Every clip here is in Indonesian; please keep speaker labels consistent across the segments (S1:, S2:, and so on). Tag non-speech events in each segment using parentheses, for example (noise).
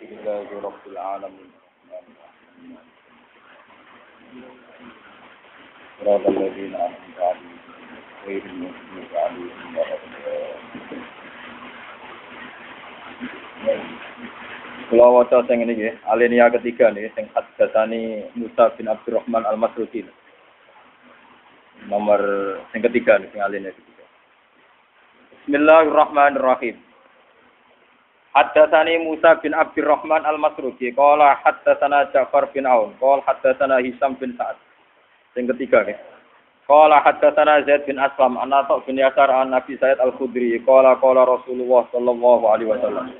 S1: لله رب العالمين صراط الذين أنعمت عليهم غير المغضوب عليهم ولا الضالين Kula waca sing ini nggih, alinea ketiga nih sing haddatsani Musa bin Abdurrahman Al-Masruki. Nomor sing ketiga nih sing alinea ketiga. Bismillahirrahmanirrahim. Haddatsani Musa bin Abdurrahman Al-Masruki, qala haddatsana Ja'far bin Aun, qala haddatsana Hisam bin Sa'ad. Sing ketiga nih. Qala haddatsana Zaid bin Aslam, ana bin Yasar an Nabi Said Al-Khudri, qala qala Rasulullah sallallahu alaihi wasallam.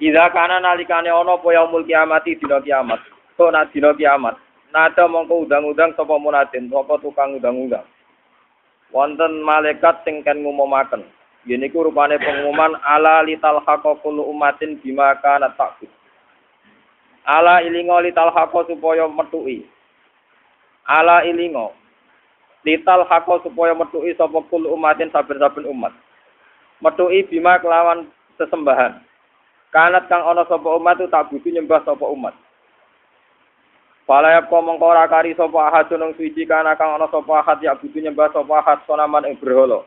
S1: Ida kana nalikane ana apa yaumul kiamati dina kiamat. Kok nak dina kiamat. Nada mongko undang-undang sapa munadin, sapa tukang undang-undang. Wonten malaikat sing kan ngumumaken. Yen iku rupane pengumuman ala lital haqa kullu umatin bima kana takut. Ala ilingo lital haqa supaya metuki. Ala ilingo lital haqa supaya metuki sapa kullu umatin saben-saben umat. Metuki bima kelawan sesembahan. Kanat kang ana sapa umat itu tak butuh nyembah sapa umat. Fala ya mongko ora kari ahad nang suci kana kang ana sapa ahad ya butuh nyembah sapa ahad sonaman ing berhala.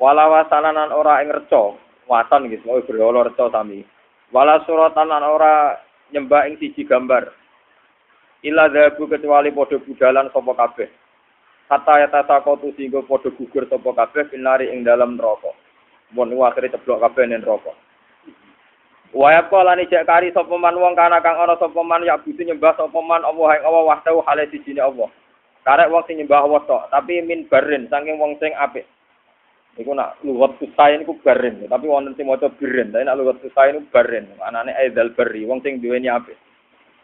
S1: Wala wasananan ora ing reca, watan gitu, mau berhala reca sami. Wala suratan lan ora nyembah ing siji gambar. Ila dhabu kecuali padha budalan sapa kabeh. Kata ya tasakotu singgo padha gugur sapa kabeh pinari ing dalam neraka. Mun akhire ceblok kabeh ning neraka. Waya kala ni cek kari sapa man wong kana kang ana sapa man ya butuh nyembah sapa man Allah ing Allah wahdahu hale sijine Allah. Karek wong sing nyembah Allah tapi min barin saking wong sing apik. Iku nak luwat susah niku barin, tapi wonten sing maca birin, tapi nak luwat susah niku barin. Anane aidal bari, wong sing duweni apik.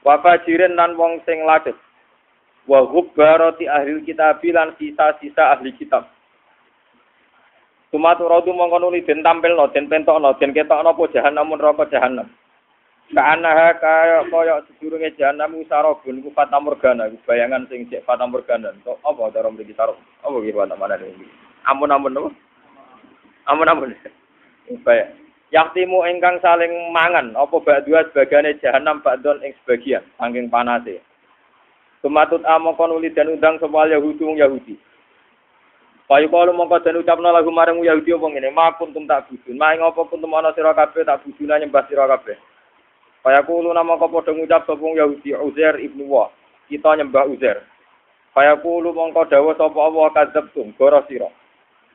S1: Wa fajirin lan wong sing lacet. Wa gubbarati ahli kitab lan sisa-sisa ahli kitab. Sumatu rodu mongko nuli den tampilno, den pentokno, den ketokno apa jahanam neraka jahanam. Kaanaha kaya kaya sedurunge jahanam usarabun ku fata morgana, bayangan sing cek fata morgana. Kok apa cara mriki sarap? Apa fata mana iki? Amun-amun apa? Amun-amun. Upaya. Yaktimu ingkang saling mangan apa ba'dua sebagane jahanam ba'don ing sebagian saking panase. Sumatut amangka nuli dan undang sapa Yahudi wong Yahudi. Payu kalau mongko dan ucapna lagu marang Yahudi apa ngene, ma kuntum tak budun, ma ing apa kuntum ana sira kabeh tak buduna nyembah sira kabeh. Kaya kulo nama kau padha ngucap sapa Yahudi Uzair ibnu Wa, kita nyembah Uzair. Kaya kulo mongko dawuh sapa Allah kadzabtum, goro sira.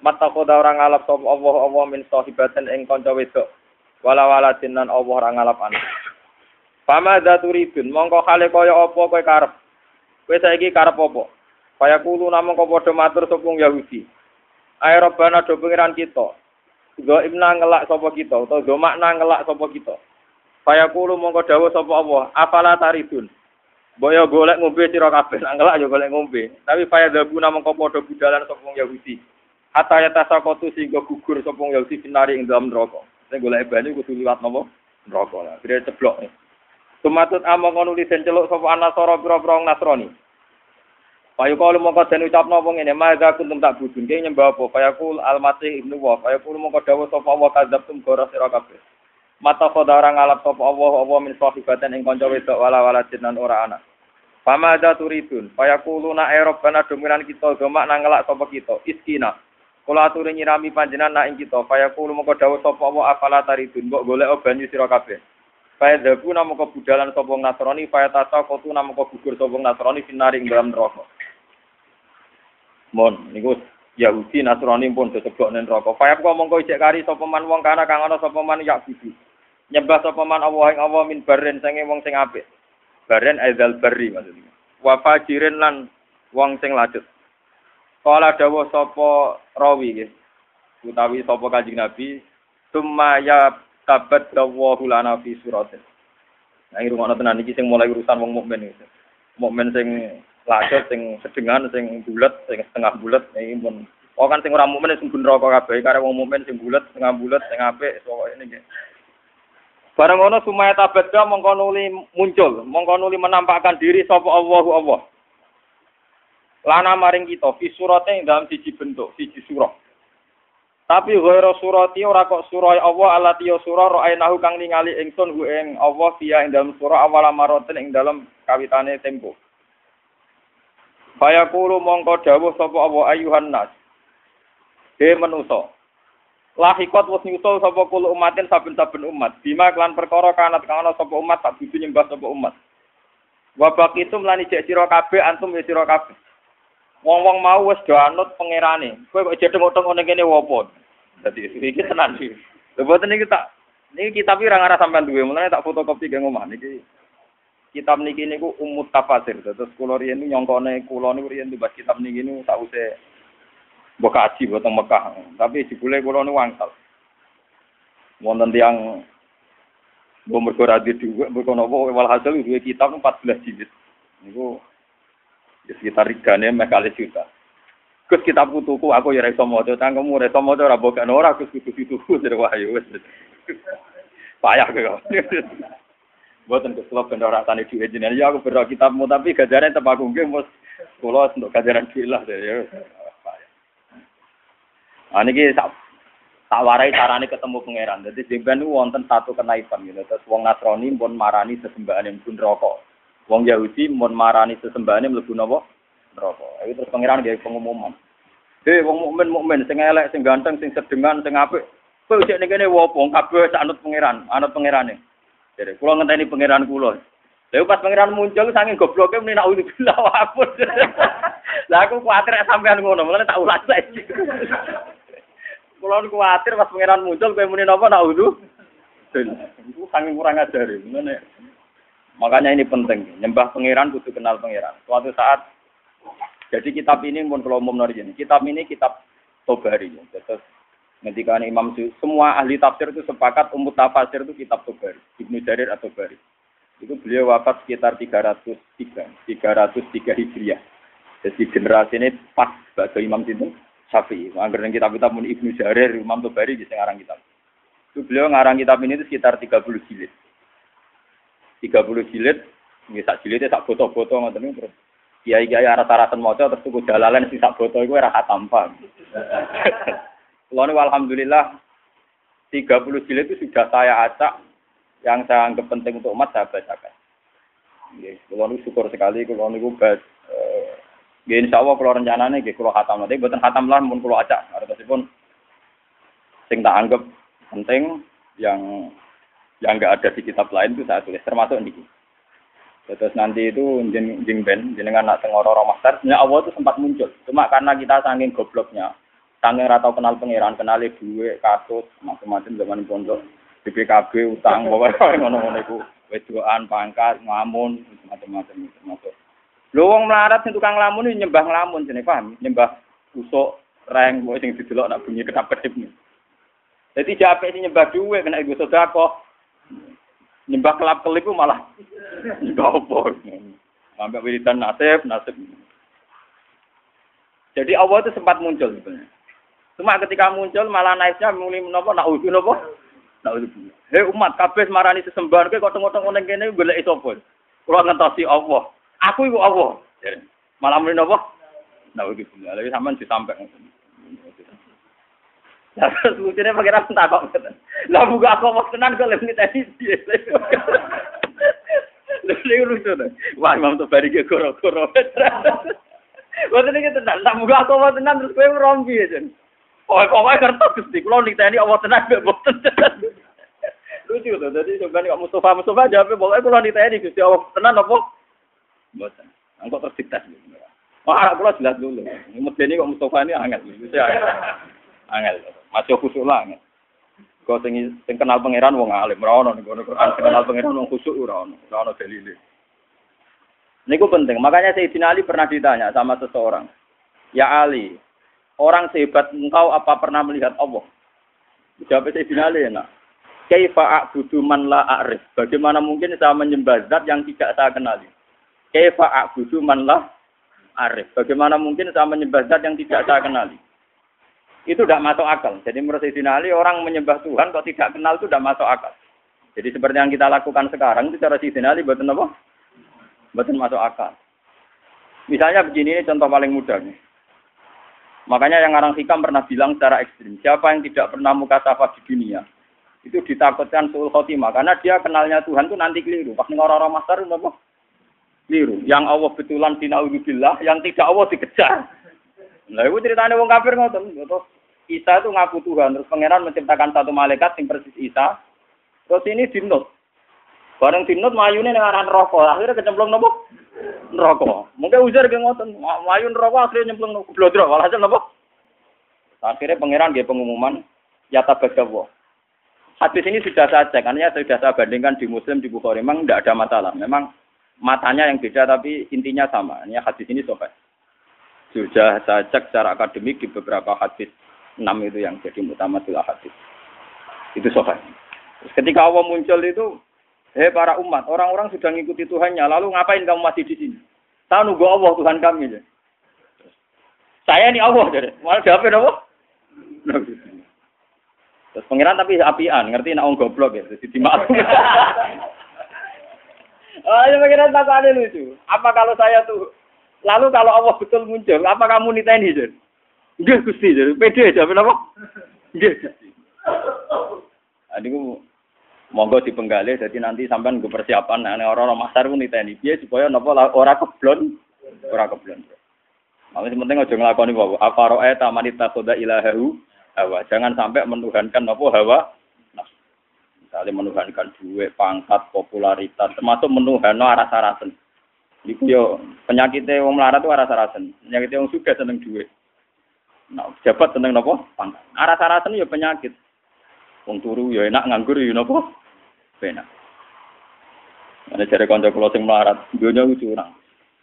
S1: Mata koda orang ngalap sapa Allah Allah min sahibatin ing kanca wedok. Wala wala jinan Allah ora ngalap anak. Pama turidun, mongko kale kaya apa kowe karep. Kowe saiki karep apa? Kaya kulo namung kok padha matur sapa Yahudi. Ayo robana do pengiran kita. Go imna ngelak sapa kita utawa go makna ngelak sapa kita. Kaya kulo mongko dawuh sapa Allah, afala taridun. Boyo golek ngombe sira kabeh, ngelak yo golek ngombe. Tapi kaya dabu namung kok padha budalan sapa Yahudi. Hatta ya tasakotu sehingga gugur sapa Yahudi finari ing dalam neraka. Sing golek banyu kudu liwat napa? Neraka lah. Kira ceblok. Tumatut amang kono lisen celuk sapa anasara pira-pira Nasrani. Payu kalau mau kau dan ucap nopo ini, maka kuntum tak budun, kaya nyembah apa? Fayaqul al-masih ibnu wa, fayaqul mau kau dawa sopa Allah kadzab tum gora sira kabeh. Mata khoda orang ngalap sopa Allah, Allah min sahibaten ing konco wedok wala wala jinan ora anak. Fama ada turidun, fayaqulu na erop kana dominan kita, gemak nangelak sopa kita, iskina. Kula aturi nyirami panjenan na ing kita, fayaqulu mau kau dawa sopa Allah afala taridun, mbok golek banyu sira kabeh. Faya dabu namu kebudalan sobong nasroni, faya tasa kotu namu kebugur sobong nasroni, finari ing dalam neraka. Mon, niku Yahudi Nasrani pun disebut ning neraka. Fayab kok mongko ijek kari sapa man wong kana kang ana sapa man yak budi. Nyembah sapa man Allah ing Allah min baren sange wong sing apik. Baren aizal bari maksudnya. Wa fajirin lan wong sing lanjut. Kala dawuh sapa rawi nggih. Utawi sapa Kanjeng Nabi, "Summa ya tabat dawahu lana fi suratin." Nah, iki tenan iki sing mulai urusan wong mukmin iki. Mukmin sing lajur sing sedengan sing bulat sing setengah bulat iki pun oh kan sing ora mukmin sing bun neraka kabeh kare wong mukmin sing bulat setengah bulat sing apik pokoke ini nggih Barang ngono sumaya tabadda mongko nuli muncul, mongko nuli menampakkan diri sapa Allahu Allah. Lana maring kita fi surate dalam siji bentuk, siji surah. Tapi ghairu surati ora kok surah Allah alati ya surah ra'ainahu kang ningali ingsun hu ing Allah fiya ing dalam surah awal maroten ing dalam kawitane tempo. Fayaqulu mongko dawuh sapa Allah ayuhan nas. He manusa. Lahikot wis nyusul sapa kulo umatin saben-saben umat. Bima kelan perkara kanat kang ana sapa umat tak dudu nyembah sapa umat. Wa baqitum lan ijek sira kabeh antum ya sira kabeh. Wong-wong mau wis do anut pangerane. Kowe kok jedeng-jedeng ngene kene wopo? Dadi iki tenan iki. Lha boten iki tak niki kitab iki ora ngarah sampean duwe, mulane tak fotokopi ge omah niki. Kitab niki niku umut tafsir. Terus kula riyen nyongkone kula niku riyen tumbas kitab niki niku sause mbok kaji boten Mekah. Tapi jebule kula niku wangsal. Wonten tiyang Mbok mergo ra dhuwit, mbok napa walhasil duwe kitab 14 jilid. Niku Ya sekitar regane meh kali juta. Gus kitab aku ya iso maca, cangkemmu ora iso maca ora bokan ora Gus kudu dituku dari wahyu wis. Payah kok. (laughs) Boten Gus kula ben ora tani dhuwit jenengan ya aku bero kitabmu tapi gajare tetep aku nggih mus kula untuk gajaran dhuwit lah ya. Ah niki sak tak warai carane ketemu pangeran. Dadi jemben wonten satu kenaipan gitu. Terus wong Nasrani pun marani sesembahan yang pun rokok. Wong Yahudi mon marani sesembahane mlebu napa? Neraka. Iki terus pangeran gawe pengumuman. Hei wong mukmin mukmin sing elek, sing ganteng, sing sedengan, sing apik. Kowe cek ning kene wopo kabeh anut pangeran, anut pangerane. Jadi kula ngenteni pangeran kula. Lalu pas pangeran muncul saking gobloke muni nak ulah bilah wapun. (laughs) Lah aku kuwatir sampean ngono, mulane tak ulas saiki. Kula kuwatir pas pangeran muncul kowe muni napa nak ulah. Iku saking kurang ajar. Mulane Makanya ini penting, nyembah pangeran butuh kenal pangeran. Suatu saat, jadi kitab ini pun kalau umum kitab ini kitab Tobari. Terus ketika Imam semua ahli tafsir itu sepakat umut tafsir itu kitab Tobari, Ibnu Jarir atau Tobari. Itu beliau wafat sekitar 303, 303 Hijriah. Jadi generasi ini pas bagi Imam itu Syafi'i. Anggaran kitab-kitab Ibnu Jarir, Imam Tobari bisa ngarang kitab. Itu beliau ngarang kitab ini itu sekitar 30 jilid. 30 jilid, nggih sak jilid sak foto-foto ngoten niku terus kiai-kiai arah-arahan maca terus tuku dalalan sing sak foto iku ora khatam paham. (laughs) Kulo alhamdulillah 30 jilid itu sudah saya acak yang saya anggap penting untuk umat saya bacakan. Kulo niku syukur sekali kulo niku bas eh nggih insyaallah kulo rencanane nggih kulo khatam nanti mboten khatam lah mun kulo acak. Artosipun sing tak anggap penting yang yang nggak ada di kitab lain itu saya tulis termasuk ini. Terus nanti itu jeng jeng ben jenengan nak tengoro romaster, sebenarnya Allah itu sempat muncul. Cuma karena kita saking gobloknya, saking ratau kenal pangeran, kenal duit, kasus, macam-macam zaman pondok, BPKB, utang, (laughs) bawa ngono-ngono itu, wedoan, pangkat, ngamun, macam-macam termasuk. Lho wong melarat sing tukang lamun nyembah lamun jenenge paham, nyembah usuk reng sing didelok nak bunyi kedap-kedip. Jadi jape ini nyembah duwe kena ibu sedekah. Nyembah kelap kelip malah nyembah apa? Sampai wiridan nasib, nasib. Jadi Allah itu sempat muncul sebenarnya. Cuma ketika muncul malah naiknya mulai nopo nak uji nopo nak uji. Hei umat kabeh marani sesembahan kowe kok tengok-tengok ning kene golek sapa? Kula ngentosi Allah. Aku iku Allah. Malah mulai nopo? Nak uji. Lagi sampean disampaikan. Lah terus lucunya pangeran takok ngeten. Lah buka aku mau tenan kok lebih tadi piye. Lha lucu to. Wah, Imam tuh bari ke koro-koro. Wah, ini kita tenan. Lah buka aku mau tenan terus kowe rompi ya, Jen. Oh, kok wae kertas Gusti. Kulo niteni Allah tenan mbek boten. Lucu to. Dadi sampeyan kok Mustafa Mustafa jawab pokoke kulo niteni Gusti Allah tenan apa? Boten. Engko terus dites. Wah, kulo jelas dulu. Medeni kok Mustafa ini angel. Angel. Masih khusuk lah. Kau sing sing kenal pangeran wong alim, ora ono ning Quran kenal pangeran wong khusuk ora ono, ora ono dalile. Niku penting. Makanya Sayyidina Ali pernah ditanya sama seseorang. Ya Ali, orang sehebat engkau apa pernah melihat Allah? Jawab Sayyidina Ali enak. Kaifa a'budu man la a'rif? Bagaimana mungkin saya menyembah zat yang tidak saya kenali? Kaifa a'budu man la a'rif? Bagaimana mungkin saya menyembah zat yang tidak saya kenali? Itu tidak masuk akal. Jadi menurut Sayyidina Ali, orang menyembah Tuhan kok tidak kenal itu tidak masuk akal. Jadi seperti yang kita lakukan sekarang, itu cara Sayyidina Ali buatan apa? Buatan masuk akal. Misalnya begini, ini contoh paling mudah. Nih. Makanya yang orang hikam pernah bilang secara ekstrim, siapa yang tidak pernah muka safah di dunia, itu ditakutkan suul khotimah. Karena dia kenalnya Tuhan itu nanti keliru. Pas orang-orang masar, apa? Keliru. Yang Allah betulan dinauzubillah, yang tidak Allah dikejar. Nah, itu ceritanya wong kafir ngoten. Terus Isa itu ngaku Tuhan, terus pangeran menciptakan satu malaikat yang persis Isa. Terus ini dinut. Bareng dinut mayune ning aran rokok, akhirnya kecemplung nopo? neraka. Mungkin ujar ke ngoten, mayu neraka akhirnya nyemplung blodro, walhasil napa? Akhirnya pangeran dia pengumuman ya tabagawa. Hadis ini sudah saya cek, artinya sudah saya bandingkan di Muslim di Bukhari, memang tidak ada masalah. Memang matanya yang beda tapi intinya sama. Ini hadis ini sobat. Sudah saya cek secara akademik di beberapa hadis enam itu yang jadi mutamatil hadis. Itu sobat. Ketika Allah muncul itu Hei para umat, orang-orang sudah mengikuti Tuhannya, lalu ngapain kamu masih di sini? Saya nunggu Allah Tuhan kami. Ya. Saya ini Allah, jadi malah jawabin apa? Terus pengiran tapi apian, ngerti nak goblok ya, jadi dimaafkan. (laughs) oh, pengiran tak ada lucu. Apa kalau saya tuh, lalu kalau Allah betul muncul, apa kamu niteni jadi? Enggak gusti, jadi pede jawabin apa? Enggak. Aduh, monggo dipenggalih jadi nanti sampean gue persiapan ane orang orang masar pun diteni piye supaya napa ora keblon ora keblon Makanya penting aja ngelakoni bahwa apa roe tamani takoda ilahahu hawa. Jangan sampai menuhankan apa hawa. Nah, misalnya menuhankan duit, pangkat, popularitas, termasuk menuhan no arah sarasen. Iku yo penyakitnya wong melarat itu arah sarasen. Penyakitnya wong suka seneng duit. Nah, jabat seneng nopo pangkat. Arah sarasen yo penyakit. Wong turu yo enak nganggur yo nopo penak. Ana jare kanca kula sing melarat, dunya ku curang.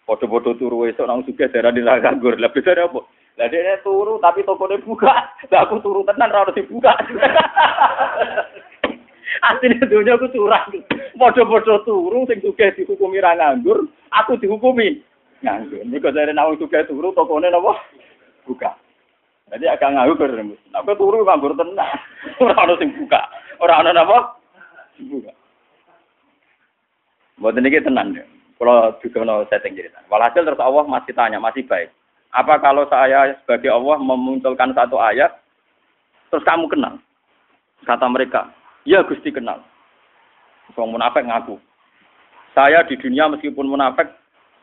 S1: Padha-padha turu esuk nang sugih daerah di nganggur. Lah bisa apa? Lah dia turu tapi tokone buka. Lah aku turu tenan ora ono dibuka. (laughs) Asline dunya ku curang. Padha-padha turu sing sugih dihukumi ra nganggur, aku dihukumi nganggur. Mergo jare nang sugih turu tokone napa? Buka. Jadi agak nganggur. Aku turu nganggur tenan. (laughs) Ora ono sing buka. Ora ono napa? Bukan. Buat ini tenang deh. Kalau juga mau setting cerita. Walhasil terus Allah masih tanya, masih baik. Apa kalau saya sebagai Allah memunculkan satu ayat, terus kamu kenal? Kata mereka, ya Gusti kenal. Soal munafik ngaku. Saya di dunia meskipun munafik,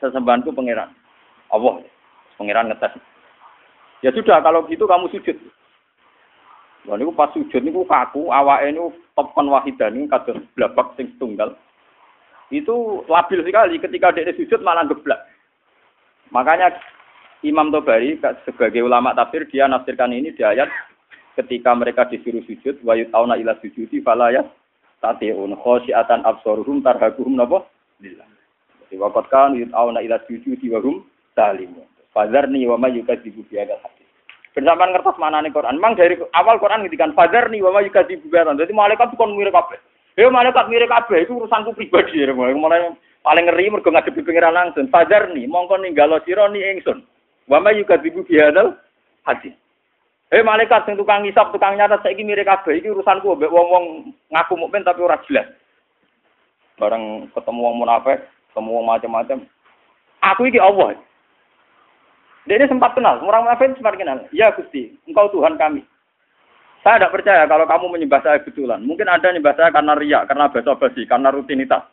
S1: sesembahanku pangeran. Allah, pangeran ngetes. Ya sudah, kalau gitu kamu sujud. Wah niku pas sujud niku kaku, awake niku topon wahidan niku kados blabak sing tunggal. Itu labil sekali ketika dia sujud malah geblak. Makanya Imam Tobari sebagai ulama tafsir dia nafsirkan ini di ayat ketika mereka disuruh sujud wa yutauna ila sujudi fala ya tatiun khosyiatan absaruhum tarhaquhum napa lillah. Jadi waqat kan yutauna ila sujudi wa hum salimun. Fadzarni wa may yukadzibu bi hadis. Bersamaan ngertos mana nih Quran. Memang dari awal Quran ngintikan fajar nih wama yukadi bugatan. Jadi malaikat kon mirip kabeh. Ya malaikat mirip kabeh itu urusanku pribadi ya. Mulai paling ngeri mergo ngadepi pengiran langsung. Fajar nih mongko ninggalo sira ni ingsun. Wama yukadi bugatan hadis. Eh malaikat sing tukang ngisap, tukang nyatet saiki mirip kabeh iki urusanku mbek wong-wong ngaku mukmin tapi ora jelas. Bareng ketemu wong munafik, ketemu wong macam-macam. Aku iki Allah. Dia sempat kenal, orang munafik sempat kenal. Ya Gusti, engkau Tuhan kami. Saya tidak percaya kalau kamu menyembah saya betulan. Mungkin ada menyembah saya karena riak, karena basa basi, karena rutinitas.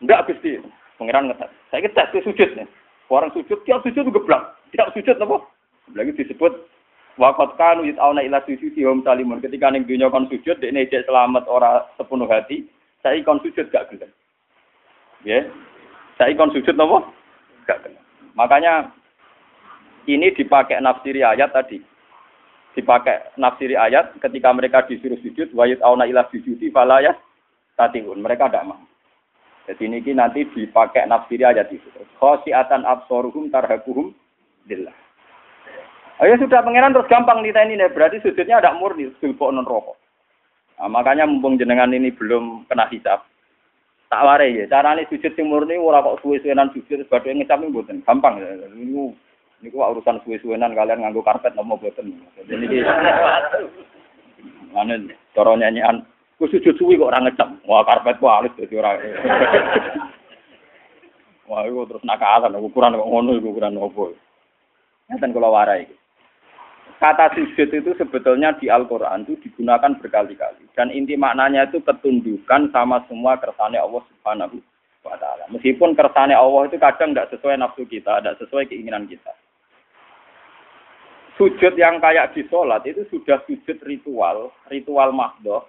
S1: Enggak Gusti, pengiran ngetes. Saya kita tes sujud nih. Orang sujud, tiap sujud geblak. Tiap sujud apa? Lagi disebut Wakot kanu yit'auna ila sujudi hum salimun. Ketika ning dunia kon sujud, dek cek selamat ora sepenuh hati. Saya kon sujud gak gelem. Ya. Saya kon sujud napa? Gak gelem. Makanya ini dipakai nafsiri ayat tadi. Dipakai nafsiri ayat ketika mereka disuruh sujud, wayut auna ilah sujudi falayah tatiun. Mereka tidak mau. Jadi ini nanti dipakai nafsiri ayat itu. Khosiatan absoruhum tarhakuhum dillah. Oh ya sudah pangeran terus gampang nih ini berarti sujudnya ada murni sulpo non rokok. Nah, makanya mumpung jenengan ini belum kena hisap, tak ware ya. Carane sujud sing murni ora kok suwe-suwenan sujud badhe ngecap mboten. Gampang ya. Niku niku urusan suwe-suwenan kalian nganggo karpet nopo mboten. Jadi niki Ane cara nyanyian ku sujud suwi kok ora ngecap. Wah karpet ku halus dadi ora. Wah iku terus nakalan ukuran kok ngono ukuran opo. Ngeten kula warai. Kata sujud itu sebetulnya di Al-Quran itu digunakan berkali-kali. Dan inti maknanya itu ketundukan sama semua kersane Allah Subhanahu wa Ta'ala. Meskipun kersane Allah itu kadang tidak sesuai nafsu kita, tidak sesuai keinginan kita. Sujud yang kayak di sholat itu sudah sujud ritual, ritual mahdoh,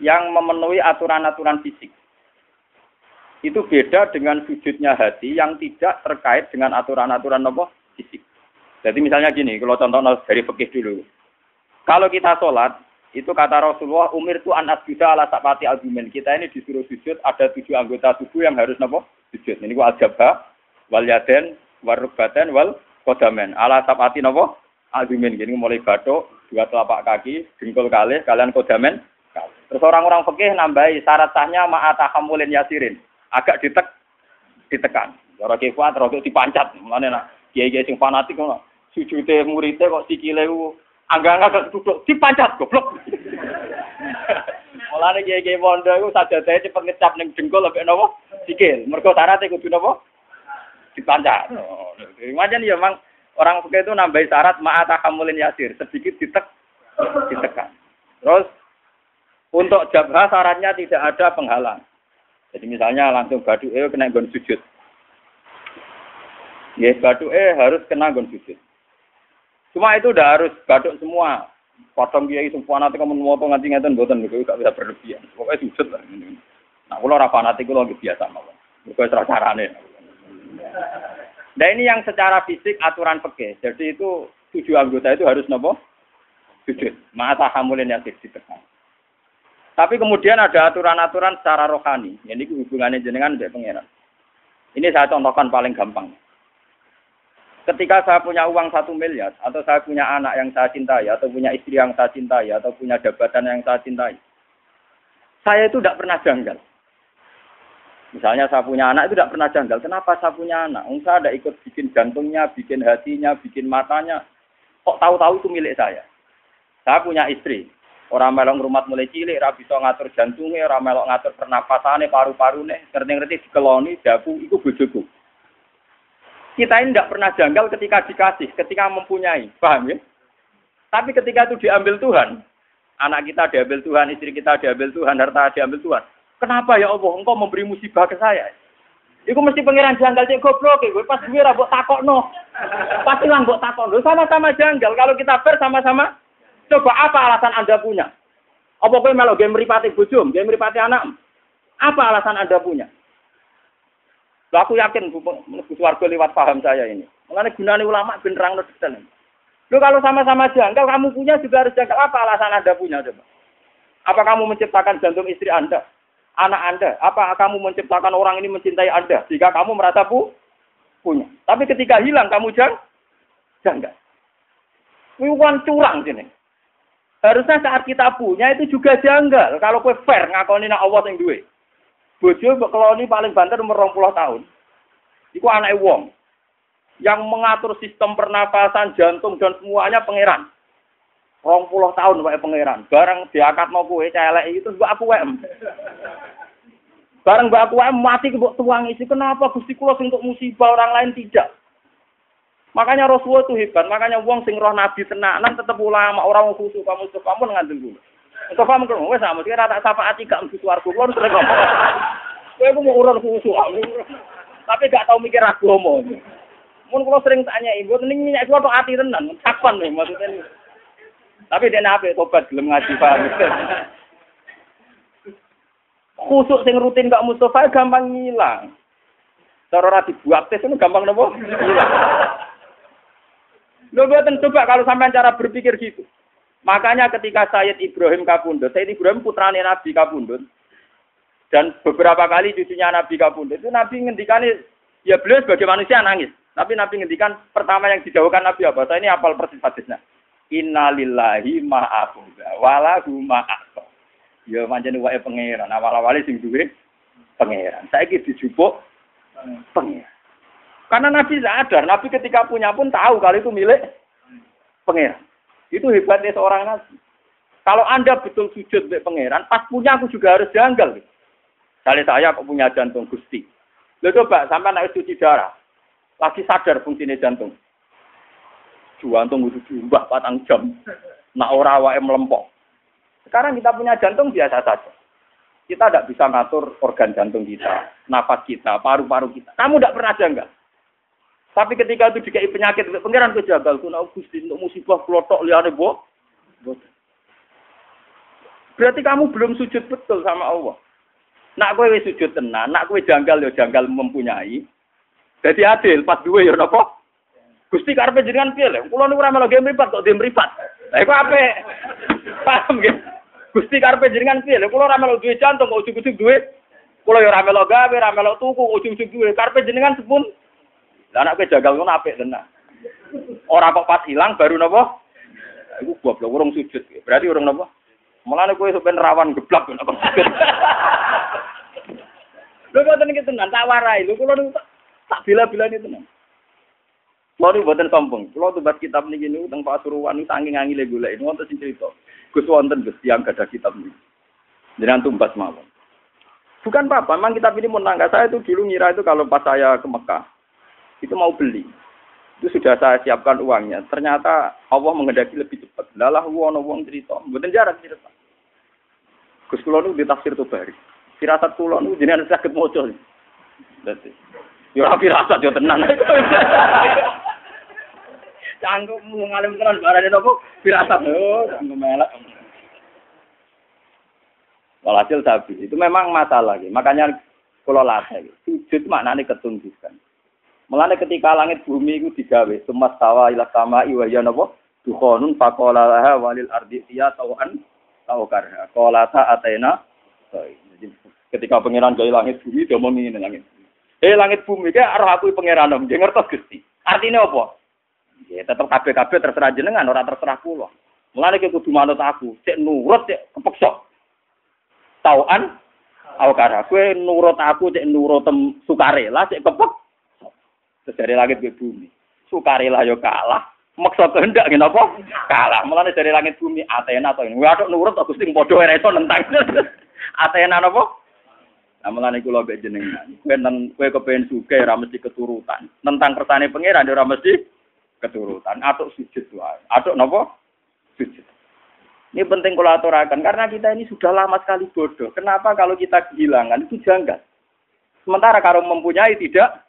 S1: yang memenuhi aturan-aturan fisik. Itu beda dengan sujudnya hati yang tidak terkait dengan aturan-aturan apa? fisik. Jadi misalnya gini, kalau contoh dari fikih dulu. Kalau kita sholat, itu kata Rasulullah, umir itu anak juga ala sapati argumen. Kita ini disuruh sujud, ada tujuh anggota tubuh yang harus nopo sujud. Ini gua aljabah, wal yaden, warubatan, wal kodamen. Ala sapati nopo argumen. Gini mulai batuk, dua telapak kaki, jengkol kali, kalian kodamen. Terus orang-orang fikih nambahi syarat sahnya ma'atahamulin yasirin. Agak ditek, ditekan. Orang kifat, orang dipancat. Mana nak? Kiai-kiai sing fanatik ngono sujude muridé kok sikile ku angga-angga duduk dipancat goblok. (laughs) Mulane kiye-kiye pondok iku sajadahe cepet ngecap ning jengkol lebih napa? Sikil. Mergo syaratnya kudu napa? Dipancat. Oh, Wajan ya mang orang fikih itu nambahi syarat ma'ata kamulin yasir, sedikit ditek ditekan. Terus untuk jabha syaratnya tidak ada penghalang. Jadi misalnya langsung badu eh kena gon sujud. Ya badu eh harus kena gon sujud. Cuma itu udah harus gaduk semua. Potong kiai semua nanti kamu mau nganti ngeten boten itu gak bisa berlebihan. Pokoknya sujud lah. Nah, kalau rafa nanti kalau lagi biasa malah. Bukan cara. Nah ini yang secara fisik aturan peke. Jadi itu tujuh anggota itu harus nopo sujud. Mata hamulin yang ditekan. Tapi kemudian ada aturan-aturan secara rohani. Ini hubungannya jenengan dengan pangeran. Ini saya contohkan paling gampang. Ketika saya punya uang satu miliar, atau saya punya anak yang saya cintai, atau punya istri yang saya cintai, atau punya jabatan yang saya cintai, saya itu tidak pernah janggal. Misalnya saya punya anak itu tidak pernah janggal. Kenapa saya punya anak? Um, saya ada ikut bikin jantungnya, bikin hatinya, bikin matanya. Kok tahu-tahu itu milik saya? Saya punya istri. Orang melok rumah mulai cilik, ora bisa ngatur jantungnya, orang melok ngatur pernapasannya, paru-parune, ngerti-ngerti dikeloni, dapu, itu bojoku. Kita ini tidak pernah janggal ketika dikasih, ketika mempunyai. Paham ya? Tapi ketika itu diambil Tuhan, anak kita diambil Tuhan, istri kita diambil Tuhan, harta diambil Tuhan. Kenapa ya Allah, engkau memberi musibah ke saya? Iku mesti pangeran janggal cek goblok gue pas gue ra takok no. Pasti lah mbok takok no. Sama-sama janggal. Kalau kita ber sama-sama coba apa alasan Anda punya? Apa kowe melo game mripate bojo, game mripate anak? Apa alasan Anda punya? Lah aku yakin mlebu swarga lewat paham saya ini. Mengenai gunanya ulama benerang lo detail. Lo kalau sama-sama janggal, kamu punya juga harus janggal. Apa alasan Anda punya coba? Apa kamu menciptakan jantung istri Anda? Anak Anda? Apa kamu menciptakan orang ini mencintai Anda? Jika kamu merasa pu punya. Tapi ketika hilang, kamu jang janggal. Wiwan curang sini. Harusnya saat kita punya itu juga janggal. Kalau kue fair ngakoni Allah yang duit. Bojo mbok keloni paling banter umur 20 tahun. Iku anak wong. Yang mengatur sistem pernapasan, jantung dan semuanya pangeran. Rong puluh tahun wae pangeran. Barang diakat mau kue celek itu mbak aku wem. Barang mbak aku wem mati mbok tuang isi. Kenapa Gusti kula untuk musibah orang lain tidak? Makanya Rasulullah itu hebat. Makanya wong sing roh nabi tenanan tetap ulama orang khusus kamu kamu ngandel dulu. Kau paham kan? Wes sama kira tak sapa ati gak mesti swarga. Kulo sering ngomong. Kowe ku mau urun khusyuk. Tapi gak tau mikir agama. Mun kulo sering tanya ibu, ning minyak kulo tok ati tenan. Kapan nih maksudnya? Tapi dia nape tobat belum ngaji paham. Khusuk sing rutin gak Mustafa gampang ngilang. Cara ora dibuat tes itu gampang nopo? Lo buatan coba kalau sampai cara berpikir gitu. Makanya ketika Sayyid Ibrahim Kabundut, Sayyid Ibrahim putrane Nabi Kabundut, dan beberapa kali cucunya Nabi Kabundut, itu Nabi ngendikan, ya beliau sebagai manusia nangis. Tapi Nabi ngendikan pertama yang dijauhkan Nabi apa? Saya ini apal persis hadisnya. Innalillahi ma'afuza, walahu ma'afuza. Ya manjani wae pangeran, awal-awalnya sing duwe pangeran. Saya gitu dijupuk pangeran. Karena Nabi sadar, Nabi ketika punya pun tahu kalau itu milik pangeran. Itu hebatnya seorang nabi. Kalau Anda betul sujud untuk pangeran, pas punya aku juga harus janggal. Kali saya kok punya jantung gusti. Lo coba sampai naik cuci darah. Lagi sadar fungsinya jantung. Jantung kudu diumbah patang jam. Nak ora awake melempok. Sekarang kita punya jantung biasa saja. Kita tidak bisa ngatur organ jantung kita, nafas kita, paru-paru kita. Kamu tidak pernah janggal. Tapi ketika itu dikai penyakit, pengiran kejagal, tuh nak gusti untuk musibah kelotok liane boh. Berarti kamu belum sujud betul sama Allah. Nak kowe wis sujud tenan, nak kowe janggal ya janggal mempunyai. Jadi adil, pas dua ya napa? Gusti karepe jenengan piye lho? Kula niku ora melu game mripat kok game mripat. Lah iku apik. Paham nggih? Gusti karepe jenengan piye lho? Kula ora melu duwe jantung kok ujug-ujug duwe. Kula ya ora melu gawe, ora melu tuku ujug-ujug duwe. Karepe jenengan sepun. Lah nek jagal ngono apik tenan. Ora kok pas hilang baru napa? Iku goblok urung sujud. Berarti urung napa? Mulane kowe sampean rawan geblak kok sujud. Lho kok tenan tenan tak warai. Lho kula tak bila-bilani tenan. Kalau ini buatan sombong. Kalau tuh kitab nih gini, tentang Pasuruan ini saking gula ini wonten sing cerita. Gus wonten Gus yang gak ada kitab ini. Jangan tumbas mawon. Bukan apa-apa, memang kitab ini menangga saya itu dulu ngira itu kalau pas saya ke Mekah itu mau beli. Itu sudah saya siapkan uangnya. Ternyata Allah mengendaki lebih cepat. Lalah wono wong cerita. Buatan jarak cerita. Gus Kulon itu di tafsir tuh bari. Firasat Kulon itu jenengan sakit moco. Berarti. Ya firasat yo tenang. (laughs) Canggung mau ngalim tenan barane nopo firasat. Oh, canggung melek. Walhasil sapi itu memang masalah gitu. Makanya kalau latih sujud maknanya ketundukan. Mulane ketika langit bumi itu digawe, semua tawa ilah sama iwaya nopo dukhonun fakola laha walil ardi tiya tawan tau karha. Kolata atena. Ketika pangeran gawe langit bumi, dia mau ngingin langit. Eh langit bumi, kayak arah aku pangeran, dia ngertos gusti. Artinya apa? Ya tetep kabeh-kabeh terserah jenengan, ora terserah kula. Mulane ki kudu manut aku, cek nurut cek kepeksa. Tauan aku kara kowe nurut aku cek nurut sukarela cek kepek. Dari langit ke bumi. Sukarela yo kalah, maksa kehendak ngene apa? Kalah. Mulane dari langit bumi Athena to. Waduh nurut aku sing padha ora nentang. (laughs) Athena napa? Nah, mulane kula mbek jenengan. Kowe nang kowe kepengin sugih ora mesti keturutan. Nentang kersane pangeran ora mesti keturutan atau sujud wae. Atau nopo? Sujud. Ini penting kalau aturakan karena kita ini sudah lama sekali bodoh. Kenapa kalau kita kehilangan itu janggal? Sementara kalau mempunyai tidak,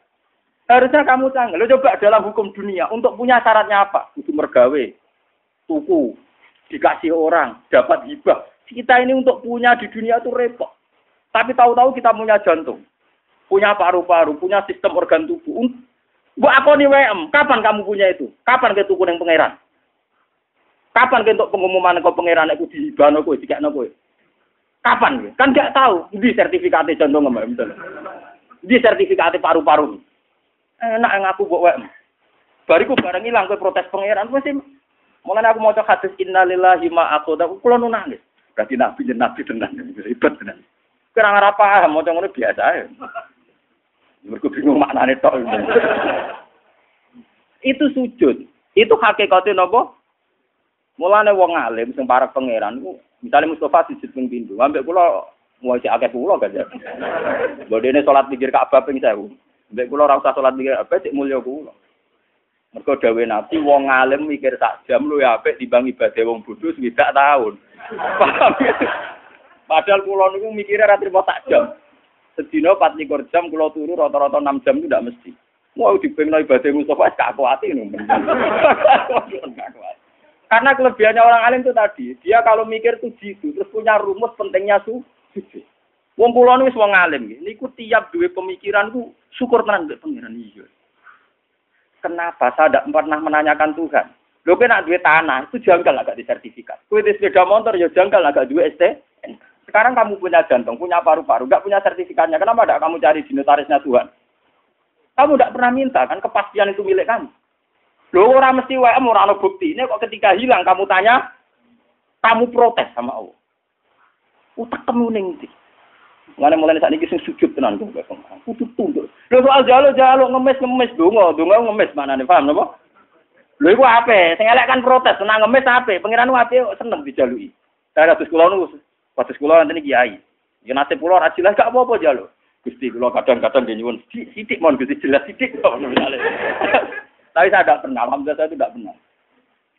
S1: harusnya kamu canggih. Lo coba dalam hukum dunia untuk punya syaratnya apa? Itu mergawe, tuku, dikasih orang, dapat hibah. Kita ini untuk punya di dunia itu repot. Tapi tahu-tahu kita punya jantung, punya paru-paru, punya sistem organ tubuh. Bu aku nih WM, kapan kamu punya itu? Kapan kita tuku yang pangeran? Kapan kita untuk pengumuman kau pangeran aku di bano kau? Kapan? Kan gak tahu. Di sertifikatnya contoh nggak betul. Di sertifikatnya paru-paru. Enak yang aku buat WM. Bariku barang hilang kau protes pangeran sih. Mulai aku mau coba hadis innalillahi ma aku tak kulo nangis. Berarti nabi jen nabi tenan ribet tenan. Kurang apa mau coba biasa ya. Mereka bingung maknanya tok. itu sujud. Itu hakikatnya nopo. Mulane wong alim sing para pangeran misale Mustafa sujud ping pindho, ambek kula mau si akeh kula kan. Bodene salat pikir Ka'bah ping 1000. Ambek kula ora usah salat pikir apa cek mulya kula. Mergo dawuh Nabi wong alim mikir sak jam lu ya apik dibang ibadah wong bodho swidak tahun. (laughs) Ya? Padahal kula niku mikire ra trimo sak jam. Sedina 24 jam kalau turu rata-rata 6 jam itu tidak mesti. Mau dipengno ibadah Mustafa gak kuati (laughs) Karena kelebihannya orang alim itu tadi, dia kalau mikir tuh jitu, terus punya rumus pentingnya su. Wong kula wis wong alim niku tiap duwe pemikiran ku syukur tenan mbek pengiran iya. Kenapa saya tidak pernah menanyakan Tuhan? Lho kena duit tanah itu janggal agak disertifikat. Kue di sepeda motor ya janggal agak duwe ST. Sekarang kamu punya jantung, punya paru-paru, nggak punya sertifikatnya. Kenapa tidak kamu cari di notarisnya Tuhan? Kamu tidak pernah minta kan kepastian itu milik kamu. Loh orang mesti orang ada bukti. Ini kok ketika hilang kamu tanya, kamu protes sama Allah. Utak kamu nengti. Mana mulai saat ini sujud tenan tuh, kudu tunduk. Lho soal jalo jalo ngemis ngemis dongo, dongo ngemis nih paham napa? Lho iku apa? Sing elek kan protes, tenang ngemis apa? Pengiran apa seneng dijalui. Saya ratus kulo nunggu Patus kula nanti kiai. Ya nasib kula ora jelas gak apa-apa jalo. Gusti kula kadang-kadang dia nyuwun sithik mon Gusti jelas sithik (laughs) Tapi saya tidak pernah, alhamdulillah saya tidak pernah.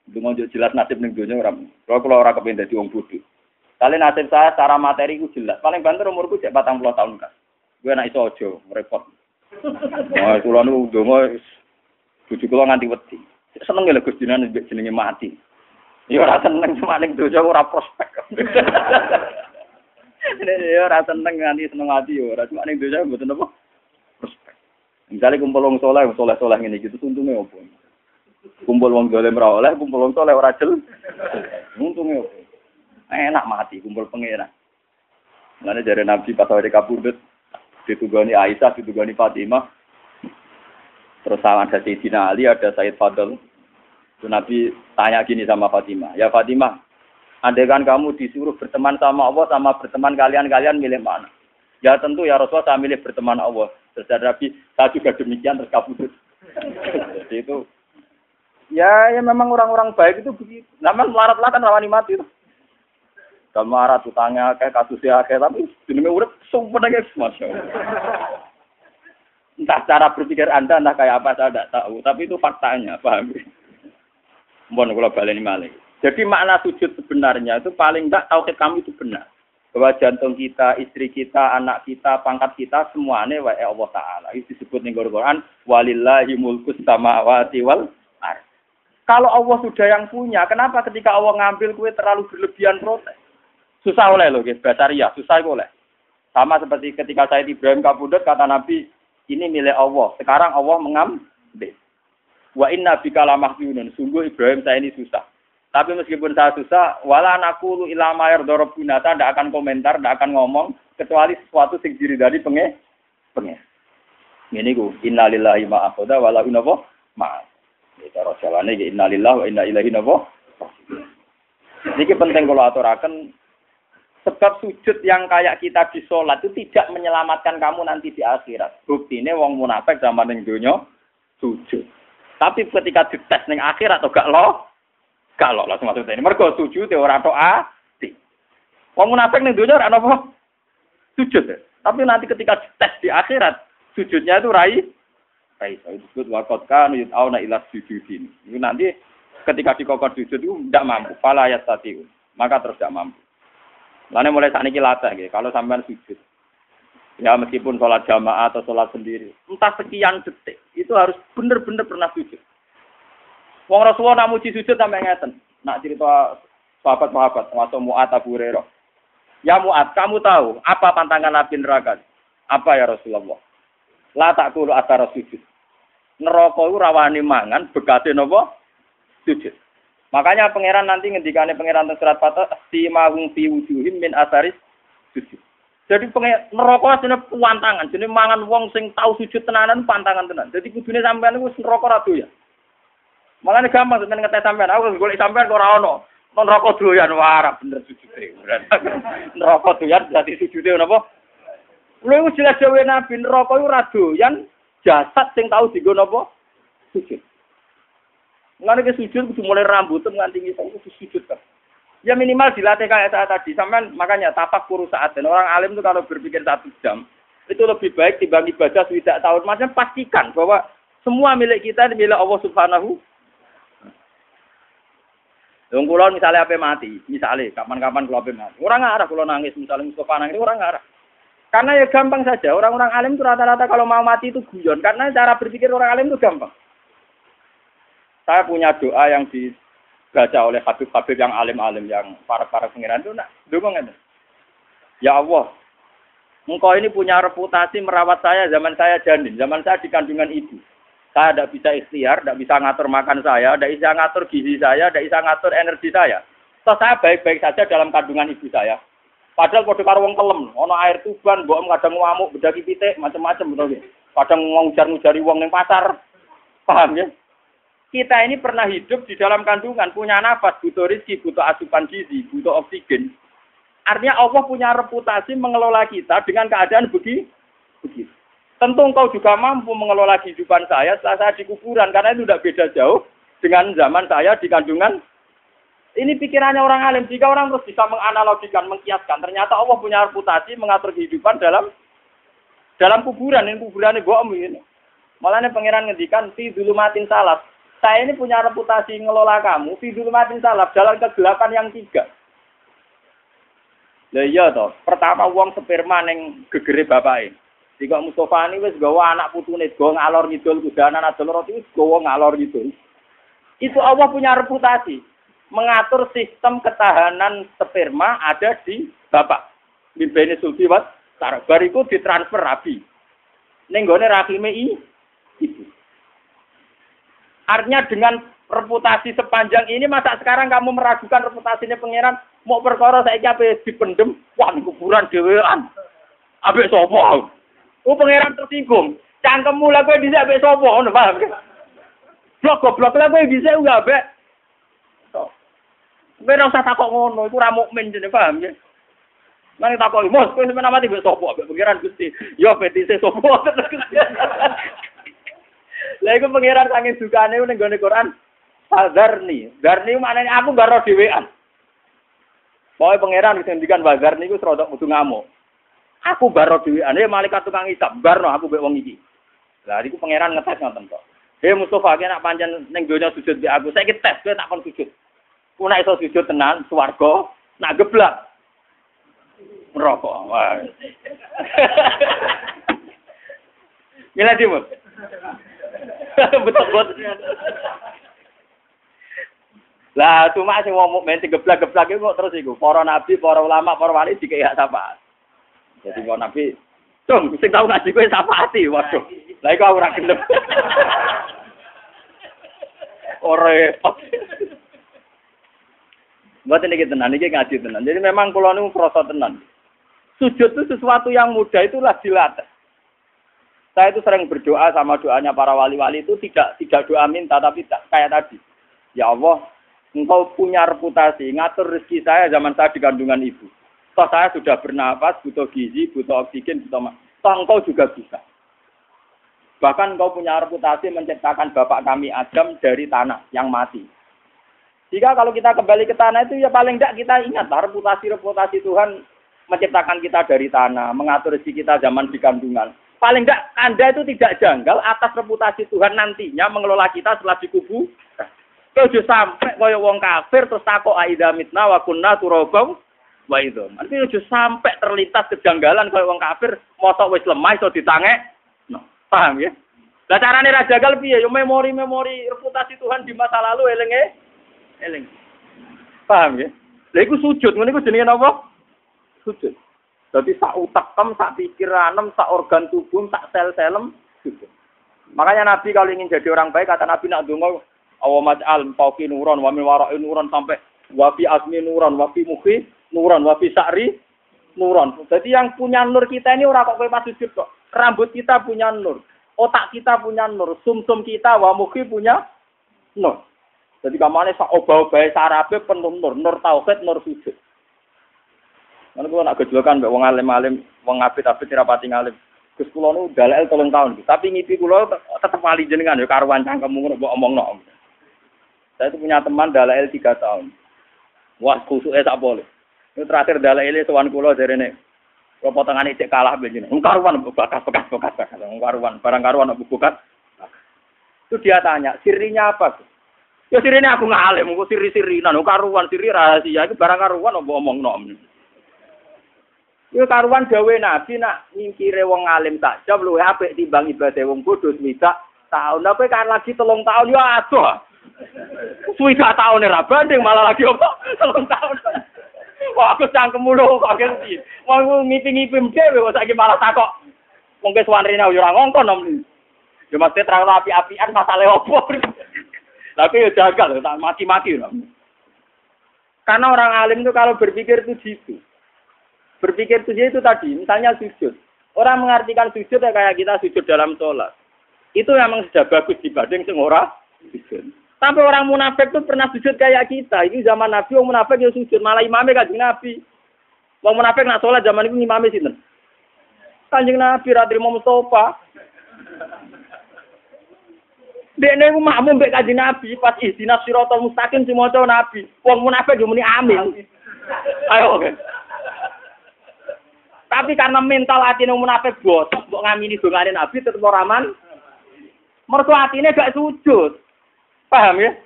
S2: Dungo jelas nasib ning dunia orang. Kalau kepingin jadi wong bodoh. Kali nasib saya secara materi ku jelas. Paling banter umurku cek batang puluh tahun kan. Gue nak iso ojo repot. Wah, kula nu donga bojo kula nganti wedi. Seneng lho Gusti jenengan jenenge mati. Ya ora seneng cuma ning dosa ora prospek. Ya ora seneng nganti seneng mati ya ora cuma ning dosa mboten apa prospek. Misalnya kumpul wong soleh, soleh soleh ngene gitu, untungnya apa? Kumpul wong dolim ora oleh, kumpul wong soleh ora jel. Untungnya apa? Enak mati, kumpul pangeran. Mana dari Nabi pas awal kabudut, ditugani Aisyah, ditugani Fatimah. Terus sama ada Sayyidina Ali, ada Said Fadl. Itu Nabi tanya gini sama Fatimah, ya Fatimah, andaikan kamu disuruh berteman sama Allah, sama berteman kalian-kalian milih mana? Ya tentu ya Rasulullah saya milih berteman Allah. Terus Nabi, saya juga demikian terus kabudut. (laughs) Jadi itu, ya, ya memang orang-orang baik itu begitu. Namun melarat lah kan rawani mati tuh. Kalau marah utangnya kayak kasusnya kayak tapi jenenge urip sumpah guys masya Entah cara berpikir anda entah kayak apa saya tidak tahu, tapi itu faktanya, paham? Mohon kalau balik malah. Jadi makna sujud sebenarnya itu paling enggak tauhid kami itu benar. Bahwa jantung kita, istri kita, anak kita, pangkat kita semuanya wa Allah Ta'ala. Itu disebut nih Quran, walillahi mulkus samawati wal Kalau Allah sudah yang punya, kenapa ketika Allah ngambil kue terlalu berlebihan protes? Susah oleh loh, guys. Basaria, susah oleh. Sama seperti ketika saya Ibrahim kabudut, kata Nabi, ini milik Allah. Sekarang Allah mengambil. Wa inna bika lamahjunun. Sungguh Ibrahim saya ini susah. Tapi meskipun saya susah, wala anakulu ilama yardorobuna, saya tidak akan komentar, tidak akan ngomong, kecuali sesuatu sing diri dari penge, penge. Ini ku, innalillahi ma'akoda, wala inabo ma'as. Ini cara jalannya, innalillahi wa inna ilahi nabo. Ini penting kalau aturakan Sebab sujud yang kayak kita di sholat itu tidak menyelamatkan kamu nanti di akhirat. Bukti ini wong munafik zaman yang dunia sujud. Tapi ketika dites neng akhirat atau gak lo, gak lo langsung masuk ini. Mereka sujud ya orang doa. Wong munafik neng dunia orang apa? Sujud. Tapi nanti ketika dites di akhirat, sujudnya itu rai. Rai. Itu disebut wakot kan yut'auna ilas sujudin. Itu nanti ketika dikokor sujud itu tidak mampu. Fala ayat Maka terus tidak mampu. Lainnya mulai saat ini latih, gitu. kalau sampean sujud. Ya meskipun sholat jamaah atau sholat sendiri. Entah sekian detik. Itu harus benar-benar pernah sujud. Wong Rasulullah nak muji sujud sampai ngeten. Nak cerita sahabat-sahabat. Masuk Mu'at Abu Hurairah. Ya Mu'at, kamu tahu apa pantangan Nabi neraka? Apa ya Rasulullah? La tak kulu atara sujud. Neraka itu rawani mangan, bekate nopo? Sujud. Makanya pangeran nanti ngendikane pangeran teng surat Fatah si mahung fi wujuhim min asaris sujud. Jadi pengen neraka asline pantangan, jadi mangan wong sing tahu sujud tenanan pantangan tenan. Jadi kudune sampean iku neraka ra ya. Malah gampang sampean ngetes sampean, aku golek sampean kok ora ono. Non neraka doyan wara bener sujude. (laughs) neraka doyan dadi sujude napa? Lha iku jelas dhewe Nabi neraka iku ra doyan jasad sing tahu digo napa? Sujud. Mengenai ke sujud, kudu mulai rambut nganti ngisor, kudu sujud kan. Ya minimal dilatih kayak saat tadi. Sampai makanya tapak kuru saat. Dan orang alim itu kalau berpikir satu jam, itu lebih baik dibanding ibadah tidak tahun. Maksudnya pastikan bahwa semua milik kita milik Allah Subhanahu. Yang kulo misalnya apa mati, misalnya kapan-kapan kulo apa mati, orang ngarah kulo nangis, misalnya Mustafa nangis, orang ngarah. Karena ya gampang saja, orang-orang alim itu rata-rata kalau mau mati itu guyon, karena cara berpikir orang alim itu gampang. Saya punya doa yang dibaca oleh habib-habib yang alim-alim, yang para-para pengiran itu, nak, dukung Ya Allah, engkau ini punya reputasi merawat saya zaman saya janin, zaman saya di kandungan ibu. Saya tidak bisa ikhtiar, tidak bisa ngatur makan saya, tidak bisa ngatur gizi saya, tidak bisa ngatur energi saya. So, saya baik-baik saja dalam kandungan ibu saya. Padahal kode karo wong kelem, ono air tuban, mbok kadang ngamuk, bedaki pitik, macam-macam betul. Kadang ngujar-ngujari wong ning pasar. Paham ya? Kita ini pernah hidup di dalam kandungan, punya nafas, butuh rezeki, butuh asupan gizi, butuh oksigen. Artinya Allah punya reputasi mengelola kita dengan keadaan begitu. Tentu engkau juga mampu mengelola kehidupan saya setelah saya di kuburan, karena itu tidak beda jauh dengan zaman saya di kandungan. Ini pikirannya orang alim. Jika orang terus bisa menganalogikan, mengkiaskan, ternyata Allah punya reputasi mengatur kehidupan dalam dalam kuburan. Ini kuburan ini bohong ini. Malah pangeran ngendikan di dulu matin salah Saya ini punya reputasi ngelola kamu, tidur mati salaf, jalan kegelapan yang tiga. Lah iya toh, pertama uang sperma neng gegere bapake. Jika Mustafa ini wis gawa anak putune, gawa ngalor ngidul kudanan adol roti wis gawa ngalor ngidul. Itu Allah punya reputasi mengatur sistem ketahanan sperma ada di bapak. Bimbene sulfi wat bariku ditransfer rabi. Ning gone rahime i ibu. Artinya dengan reputasi sepanjang ini masa sekarang kamu meragukan reputasinya pangeran mau perkara saya apa dipendem wah kuburan dewean. Abek sapa? Oh pangeran tersinggung. Cangkemmu lah bisa abek sapa ngono paham? Blok goblok lah kowe bisa enggak abek. Kowe ora usah takok ngono, iku ora mukmin jane paham ya. Nang takok, "Mos, kowe sampeyan mati mbek sapa?" Mbek pangeran Gusti. Yo petise sapa? (laughs) Lah iku pangeran saking dukane ning gone Quran. Fadzarni. Darni maknane aku gak ro dhewean. Pokoke pangeran wis ngendikan bazar niku serodok kudu ngamuk. Aku baro dhewean, ya malaikat tukang isap, barno aku mbek wong iki. Lah iku pangeran ngetes ngoten kok. Hei Mustafa, kena nak pancen ning donya sujud di aku. Saya tes, kowe tak kon sujud. Ku nak iso sujud tenan, swarga, nak geblak. Merokok. Wah. (laughs) Mila (laughs) dimut. Betul-betul. Lah cuma sing wong mukmin sing geblak-geblak iku kok terus iku para nabi, para ulama, para wali dikek hak sapa. Jadi para nabi, "Cung, sing tau ngaji kowe ati, Waduh. Lah iku ora gelem. (laughs) Ora repot. Mboten iki tenan, iki ngaji tenan. Jadi memang kula niku krasa tenan. Sujud itu sesuatu yang mudah itulah dilatih. Saya itu sering berdoa sama doanya para wali-wali itu tidak tidak doa minta tapi tak, kayak tadi. Ya Allah, engkau punya reputasi ngatur rezeki saya zaman saya di kandungan ibu. Toh saya sudah bernapas, butuh gizi, butuh oksigen, butuh Toh engkau juga bisa. Bahkan engkau punya reputasi menciptakan bapak kami Adam dari tanah yang mati. Jika kalau kita kembali ke tanah itu ya paling tidak kita ingat reputasi-reputasi Tuhan menciptakan kita dari tanah, mengatur rezeki kita zaman di kandungan. Paling tidak Anda itu tidak janggal atas reputasi Tuhan nantinya mengelola kita setelah dikubur. Kau sampai kaya wong kafir terus takok aida mitna wa kunna turabau wa itu. Nanti ojo sampai terlintas kejanggalan kaya wong kafir mosok wis lemah iso ditange. No, paham ya? Lah carane ra jagal piye? Memori-memori reputasi Tuhan di masa lalu elenge eling. Paham ya? Lha iku sujud, ngene iku jenenge apa? Sujud. Jadi sak utekem, sak pikiranem, sak organ tubuh, sak sel-selem sujud. Makanya Nabi kalau ingin jadi orang baik, kata Nabi nak dungo, awa maj'al fauqi nuron, wa min wara'i nuron, sampai wafi asmi nuron, wafi muhi nuron, wafi sa'ri nuron. Jadi yang punya nur kita ini orang kok pas sujud kok. Rambut kita punya nur, otak kita punya nur, sumsum -sum kita, wa punya nur. Jadi kamane sak obah-obahe sarape penuh nur, nur tauhid, nur sujud. Mana kula nak gejolakan mbek wong alim-alim, wong apit-apit rapati ngalim. Gus kula nu dalel tolong tahun, tapi ngipi kula tetep wali jenengan ya karuan cangkemmu ngono mbok omongno. Saya itu punya teman dalel tiga tahun. Wah, kusuke tak boleh. Ini terakhir dalel sowan kula jarene Kalau potongan cek kalah begini. Karuan bekas bekas bekas bekas. Karuan barang karuan bukat. Itu dia tanya, sirinya apa? Ya sirine aku ngalim, kok siri-sirinan, karuan siri rahasia itu barang karuan apa omong Ya karuan gawe nabi nak nyingkire wong alim tak jam luwe apik timbang ibadah wong bodoh swidak tahun. Apa kan lagi telung tahun ya aduh. Swidak tahun ora banding malah lagi apa? Telung tahun. Wah aku cangkem lho kok ngerti. Wong ngipi-ngipi dhewe kok saiki malah takok. Wong wis wanrene ora ngongkon nom. Ya mesti terang api-apian masalah opo. Tapi ya jaga loh, tak maki-maki loh. Karena orang alim itu kalau berpikir itu gitu. Berpikir itu itu tadi, misalnya sujud. Orang mengartikan sujud ya kayak kita sujud dalam sholat. Itu memang sudah bagus dibanding semua sujud. Tapi orang munafik itu pernah sujud kayak kita. Ini zaman Nabi, orang munafik yang sujud. Malah imamnya kanjeng Nabi. Orang munafik nak sholat zaman itu imamnya sini. Kanjeng Nabi, Radri Mustafa. Dene iku makmum mbek kanjeng Nabi pas ihdina siratal mustaqim si maca Nabi. Wong munafik yo muni amin. Ayo oke. Tapi karena mental atine munafik bosok mbok ngamini dongane Nabi tetep ora aman. Mergo atine gak sujud. Paham ya?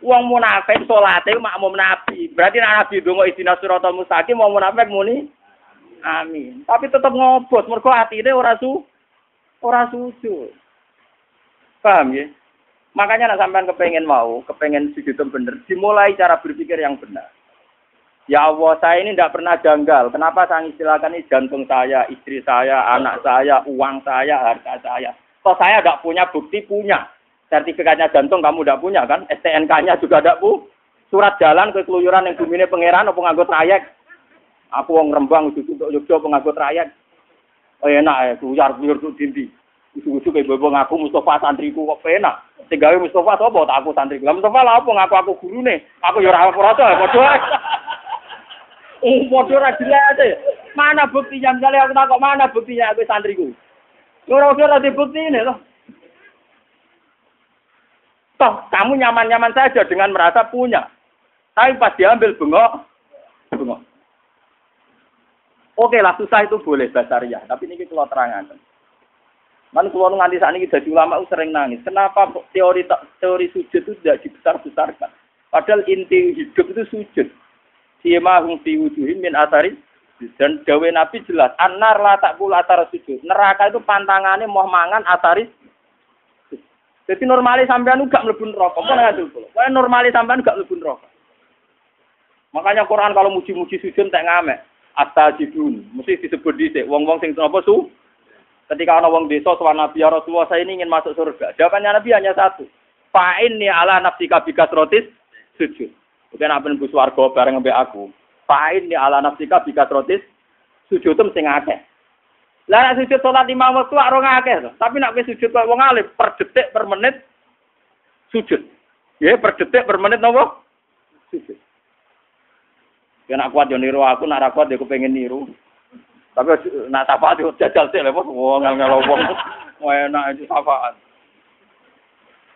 S2: Wong munafik salate makmum nabi. Berarti nek nabi donga istina suratul mustaqim wong munafik muni amin. Tapi tetep ngobot mergo atine ora su ora sujud. Paham ya? Makanya nak sampean kepengen mau, kepengen sujud bener, dimulai cara berpikir yang benar. Ya Allah, saya ini tidak pernah janggal. Kenapa saya istilahkan ini jantung saya, istri saya, anak saya, uang saya, harta saya. Kok saya tidak punya bukti punya sertifikatnya jantung kamu tidak punya kan? STNK-nya juga tidak bu. Surat jalan ke keluyuran yang bumine pangeran apa nganggo trayek. Aku wong Rembang itu untuk Yogyakarta penganggo trayek. Oh enak ya, keluyar keluyur tuh dindi. Usu-usu kayak bobo ngaku Mustafa santriku kok penak. Tinggal Mustafa sapa aku santriku. Mustafa lah apa ngaku aku gurune. Aku ya ora ora padha. Oh, padha ora jelas Mana buktinya misalnya aku takok mana buktinya aku santriku. Ora ora bukti ini loh. Toh kamu nyaman-nyaman saja dengan merasa punya. Tapi pas diambil bengok, bengok. Oke lah susah itu boleh basaria, tapi ini kalau terangan. Man kalau nganti saat ini jadi ulama sering nangis. Kenapa teori teori sujud itu tidak dibesar-besarkan? Padahal inti hidup itu sujud. Sima hum fi wujuhim min asari dan dawe Nabi jelas, anar la tak pula atar sujud. Neraka itu pantangannya mau mangan asari jadi normalis sampean gak. Apa nek ngono kula? Wae normalis sampean gak mlebu neraka. Makanya Quran kalau muji-muji sujud tak ngamek. Astajidun, mesti disebut dhisik wong-wong sing apa su? Ketika ana wong desa sowan Nabi ya Rasulullah saya ini ingin masuk surga. Jawabannya Nabi hanya satu. Fa'in ni ala nafsika rotis sujud. Bukan apa nembus warga bareng mbek aku. Fa'in ni ala nafsika rotis sujud itu mesti ngakeh. Lah nek sujud salat lima waktu ora ngakeh to. Tapi nek wis sujud kok wong alim per detik per menit sujud. Ya per detik per menit napa? Sujud. Ya nak kuat yo niru aku, nak ra kuat yo kepengin niru. Tapi nak syafaat yo jajal sih lho, wong ngel wong. Enak itu syafaat.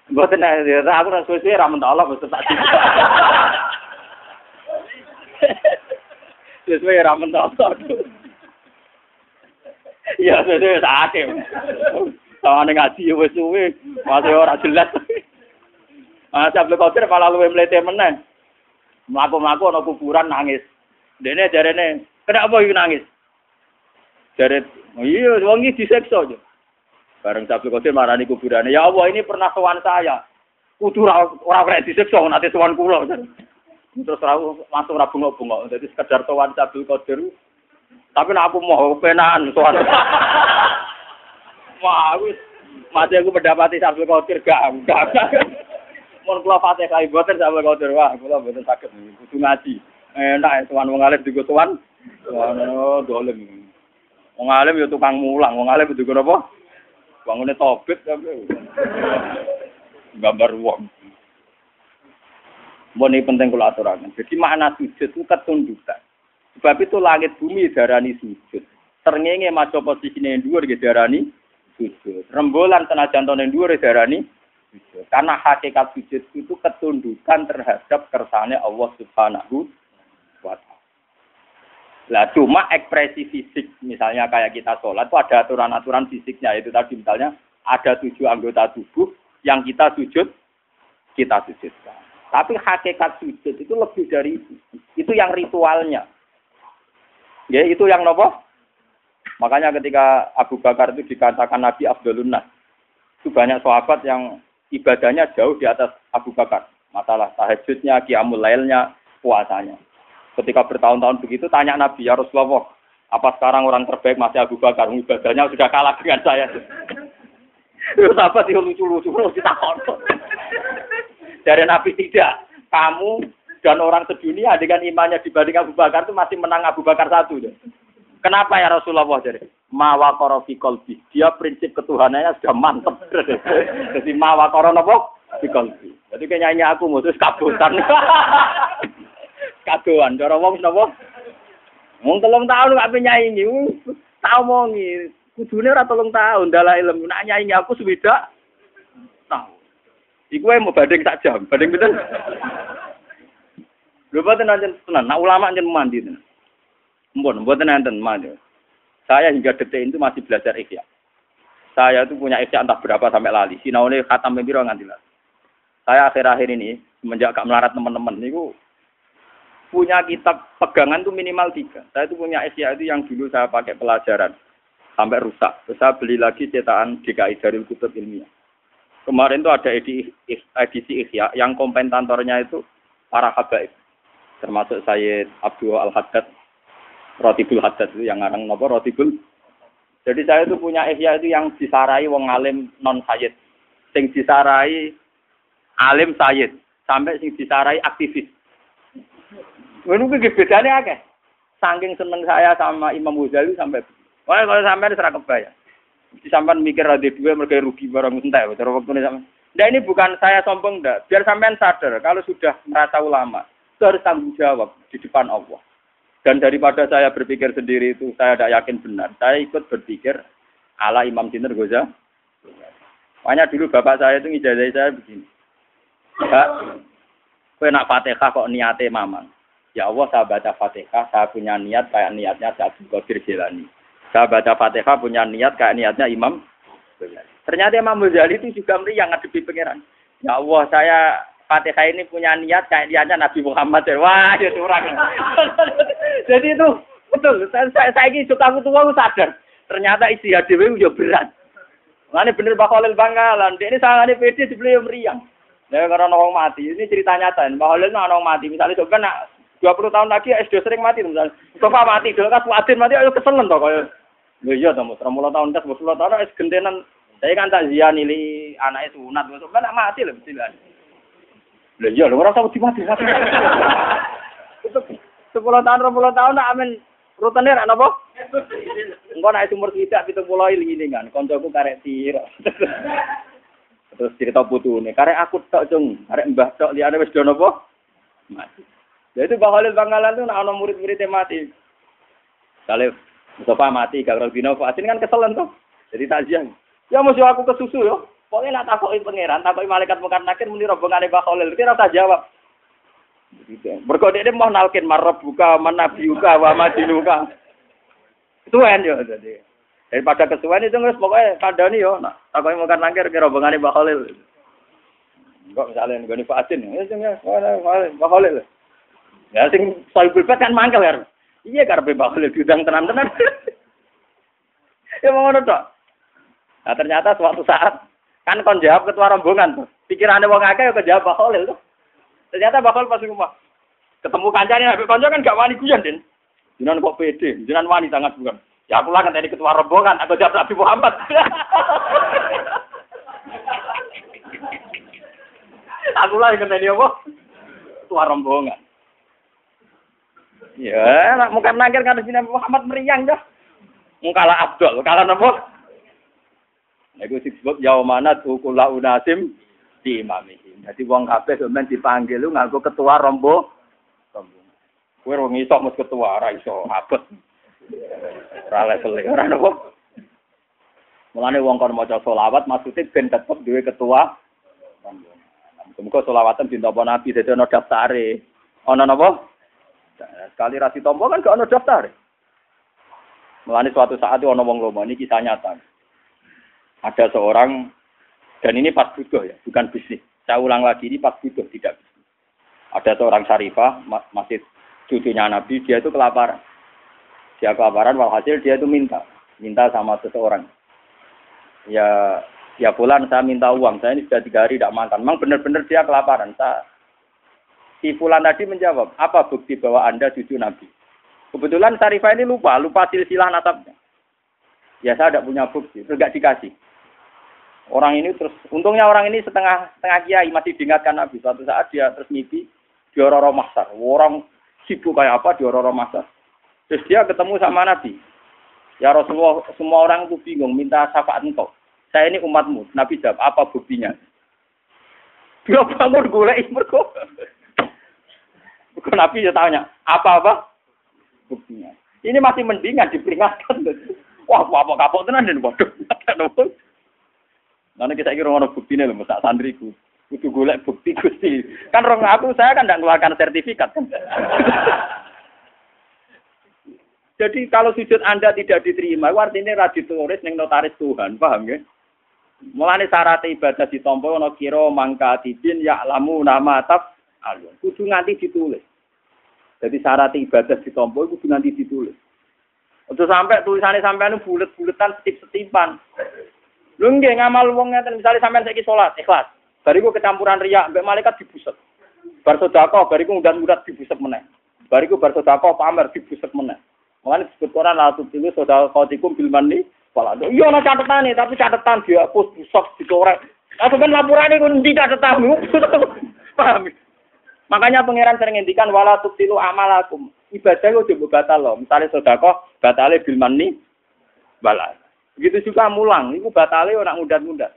S2: Mboten nek aku ra suwe-suwe ra Allah wis tak. Sesuai ra mentok. Iya, sesuai saate. Sama ngaji wis suwe, masih ora jelas. Ah, Abdul Qadir malah luwe mlete meneh. Mlaku-mlaku ana kuburan nangis. Dene jarene, kenapa iki nangis? Jare, iya, wong iki diseksa aja. Bareng Abdul Qadir marani kuburane, ya Allah ini pernah sowan saya. Kudu ora ora kena diseksa nanti sowan kula. Terus masuk ora bengok-bengok. Dadi sekedar sowan Abdul Qadir tapi nak aku mau penaan soal. (laughs) Wah, mati aku mendapati sambil kotir gak enggak. (laughs) Mun kula Fatihah boten sambil kotir wah kula boten saged kudu ngaji. Enak ya tuan wong alim digo tuan. Ono dolim. Wong alim ya tukang mulang, wong alim digo apa? Bangune tobit tapi. Gambar wong. Mbon ini penting kula aturaken. Jadi makna sujud itu ketundukan. Sebab itu langit bumi darani sujud. Terngenge maca posisine dhuwur nggih darani sujud. Rembulan senajan tone dhuwur darani sujud. Karena hakikat sujud itu ketundukan terhadap kersane Allah Subhanahu. Lah cuma ekspresi fisik misalnya kayak kita sholat itu ada aturan-aturan fisiknya itu tadi misalnya ada tujuh anggota tubuh yang kita sujud kita sujudkan. Tapi hakikat sujud itu lebih dari itu. Itu yang ritualnya. Ya itu yang nopo. Makanya ketika Abu Bakar itu dikatakan Nabi Abdulun Nas, itu banyak sahabat yang ibadahnya jauh di atas Abu Bakar. Masalah tahajudnya, kiamul lailnya, puasanya. Ketika bertahun-tahun begitu, tanya Nabi, ya Rasulullah, apa sekarang orang terbaik masih Abu Bakar? Ibadahnya sudah kalah dengan saya. Itu sahabat itu lucu-lucu, kita. (laughs) Dari Nabi tidak. Kamu dan orang sedunia dengan imannya dibanding Abu Bakar itu masih menang Abu Bakar satu. Ya. Kenapa ya Rasulullah jadi? Mawa koro kolbi. Dia prinsip ketuhanannya sudah mantep. Jadi mawa koro nopo fi. Jadi kayaknya aku mutus kabutan. (laughs) Kadoan. Cara wong nopo? Wong telung tahun gak penyanyi. Tahu mongi. Kudune ora telung tahun dalah ilmu. Nak nyanyi aku sudah tahu. Iku mau banding tak jam. Banding betul. Lho boten nanti tenan, nah ulama nanti mandi tenan. Mbon, boten nanten mandi. Saya hingga detik itu masih belajar ikhya. Saya itu punya ikhya entah berapa sampai lali. Sinaune khatam piro nganti lali. Saya akhir-akhir ini semenjak gak melarat teman-teman niku punya kitab pegangan tuh minimal tiga. Saya itu punya Asia itu yang dulu saya pakai pelajaran sampai rusak. Terus saya beli lagi cetakan DKI dari Kutub Ilmiah. Kemarin tuh ada edisi, edisi yang komentatornya itu para habaib. Termasuk saya Abdul Al-Haddad, Rotibul Haddad itu yang ngarang nopo Rotibul. Jadi saya itu punya Ihya itu yang disarai wong alim non sayyid. Sing disarai alim sayyid. Sampai sing disarai aktivis. Ngono kuwi bedane akeh. Saking seneng saya sama Imam Ghazali sampai Wah, kalau sampai serah kebayang. Di sampean mikir ada dua mereka rugi barang entah ya. Terus waktu sampai. Nah ini bukan saya sombong ndak. Biar sampean sadar kalau sudah merasa ulama harus tanggung jawab di depan Allah. Dan daripada saya berpikir sendiri itu saya tidak yakin benar. Saya ikut berpikir ala Imam Sinter Goza. Makanya dulu bapak saya itu ngijazah saya begini. Pak, kue nak fatihah kok niate mamang. Ya Allah saya baca fatihah, saya punya niat kayak niatnya saya Qadir Jilani. Saya baca fatihah punya niat kayak niatnya Imam Ternyata Imam Ghazali itu juga meriang ngadepi pangeran. Ya Allah saya Fatihah ini punya niat kayak niatnya Nabi Muhammad. Wah, ya curang. (laughs) Jadi itu betul. Saya saya, ini suka aku tua sadar. Ternyata isi hati juga berat. Ini bener Mbak Khalil Bangkalan. Dia ini sangat pede sebelum meriang. Nah, karena orang mati. Ini cerita nyata. Mbak Khalil itu orang mati. Misalnya coba nak 20 tahun lagi SD sering mati. Sofa mati, dulu kan Fuadin mati, ayo keselen toh kaya. Lho iya toh, 30 tahun kan 10 tahun wis gentenan. Saya kan tak zian ini anaknya sunat, sofa nak mati lho mesti lah. Lho iya lho ora usah mati. Sepuluh tahun, 20 tahun nak amin rutene ra napa? Engko nek tidak pitung ini kan, koncoku karek tiro. Terus cerita putune, karek aku tok cung, karek mbah tok liyane wis do napa? Mati. Jadi itu Mbak Khalil Bangkalan itu nak murid-muridnya mati. Kalau Mustafa mati, kalau Dino Fatin kan keselan tuh. Jadi takziah. Ya mesti aku kesusu yo. Pokoknya nak takoki pangeran, takoki malaikat mungkar nakir muni rombongane Mbak Khalil. Kira tak jawab. Mergo dia mau nalkin marab buka manabiuka wa madinuka. Itu kan yo jadi. Daripada kesuwen itu nggak pokoknya kandani yo. Nak takoki mungkar nakir kira rombongane Mbak Khalil. Enggak misalnya nggone Fatin. Ya sing Mbak Khalil. Ya sing soal bed kan mangkel kan. Iya karepe bakal diundang tenan-tenan. (laughs) ya mau ngono tok. Nah ternyata suatu saat kan kon jawab ketua rombongan tuh. Pikirannya wong akeh kok jawab bakal tuh. Ternyata bakal pas rumah. Ketemu kancane nabi konco kan gak wani guyon, Den. Jinan kok pede, jinan wani sangat bukan. Ya aku lah kan tadi ketua rombongan, aku jawab Nabi Muhammad. (laughs) aku lah yang tadi apa? Ketua rombongan. Ya, nak muka nangkir kan sini Muhammad meriang dah. Mungkala Abdul, kalah nopo? Itu disebut yaumana tukula unasim di imamihi. Jadi wong kabeh sampean dipanggil lu nganggo ketua rombo. Kowe ora iso mus ketua ora iso abot. Ora level ora nopo. Mulane wong kon maca selawat maksudnya ben tetep duwe ketua. Muga selawatan dintopo Nabi dadi ana daftare. Ana napa? Sekali rasi tombol kan gak ada daftar. Melani suatu saat itu ono wong lomo ini kisah nyata. Ada seorang dan ini pas butuh ya, bukan bisnis. Saya ulang lagi ini pas butuh tidak bisnis. Ada seorang syarifah masih cucunya Nabi, dia itu kelaparan. Dia kelaparan, walhasil dia itu minta, minta sama seseorang. Ya, ya bulan saya minta uang, saya ini sudah tiga hari tidak makan. Memang benar-benar dia kelaparan. Saya Si Fulan tadi menjawab, apa bukti bahwa Anda cucu Nabi? Kebetulan Sarifah ini lupa, lupa silsilah nasabnya. Ya saya tidak punya bukti, terus gak dikasih. Orang ini terus, untungnya orang ini setengah setengah kiai masih diingatkan Nabi. Suatu saat dia terus mimpi di Roro Masar. Orang sibuk kayak apa di Roro Masar. Terus dia ketemu sama Nabi. Ya Rasulullah, semua orang itu bingung, minta syafaat engkau. Saya ini umatmu. Nabi jawab, apa buktinya? Dia bangun gula mergo Nabi ya tanya, apa-apa? Buktinya. Ini masih mendingan diperingatkan. Wah, apa kapok tenan dan waduh. Nanti kita kira orang bukti nih loh, tak sandriku. Kudu golek bukti gusti. Kan rong aku saya kan tidak mengeluarkan sertifikat. (laughs) Jadi kalau sujud Anda tidak diterima, artinya rajin tulis neng notaris Tuhan, paham ya? Mulane syarat ibadah ditampa ana kira mangka tidin ya lamu nama taf alun. Kudu nganti ditulis. Jadi syarat ibadah ditampa kudu nganti ditulis. Ojo sampai tulisannya sampean bulet-buletan setip-setipan. Lho nggih ngamal wong ngeten misale sampean saiki salat ikhlas. Bariku kecampuran riak mbek malaikat dibuset. Bar sedekah bariku undan-undat dibuset meneh. Bariku bar sedekah pamer dibuset meneh. Mulane disebut Quran la tutilu sedekahatikum bil manni Wala, iya ana catetane, tapi catetan dihapus, busok, dicorek. Atau kan laporannya kan di catatan. (laughs) Paham? Makanya pangeran sering ngendikan wala tubtilu amalakum. Ibadah itu juga batal loh. Misalnya sodako, batalnya bilman nih, balas. Begitu juga mulang, itu batalnya orang muda-muda.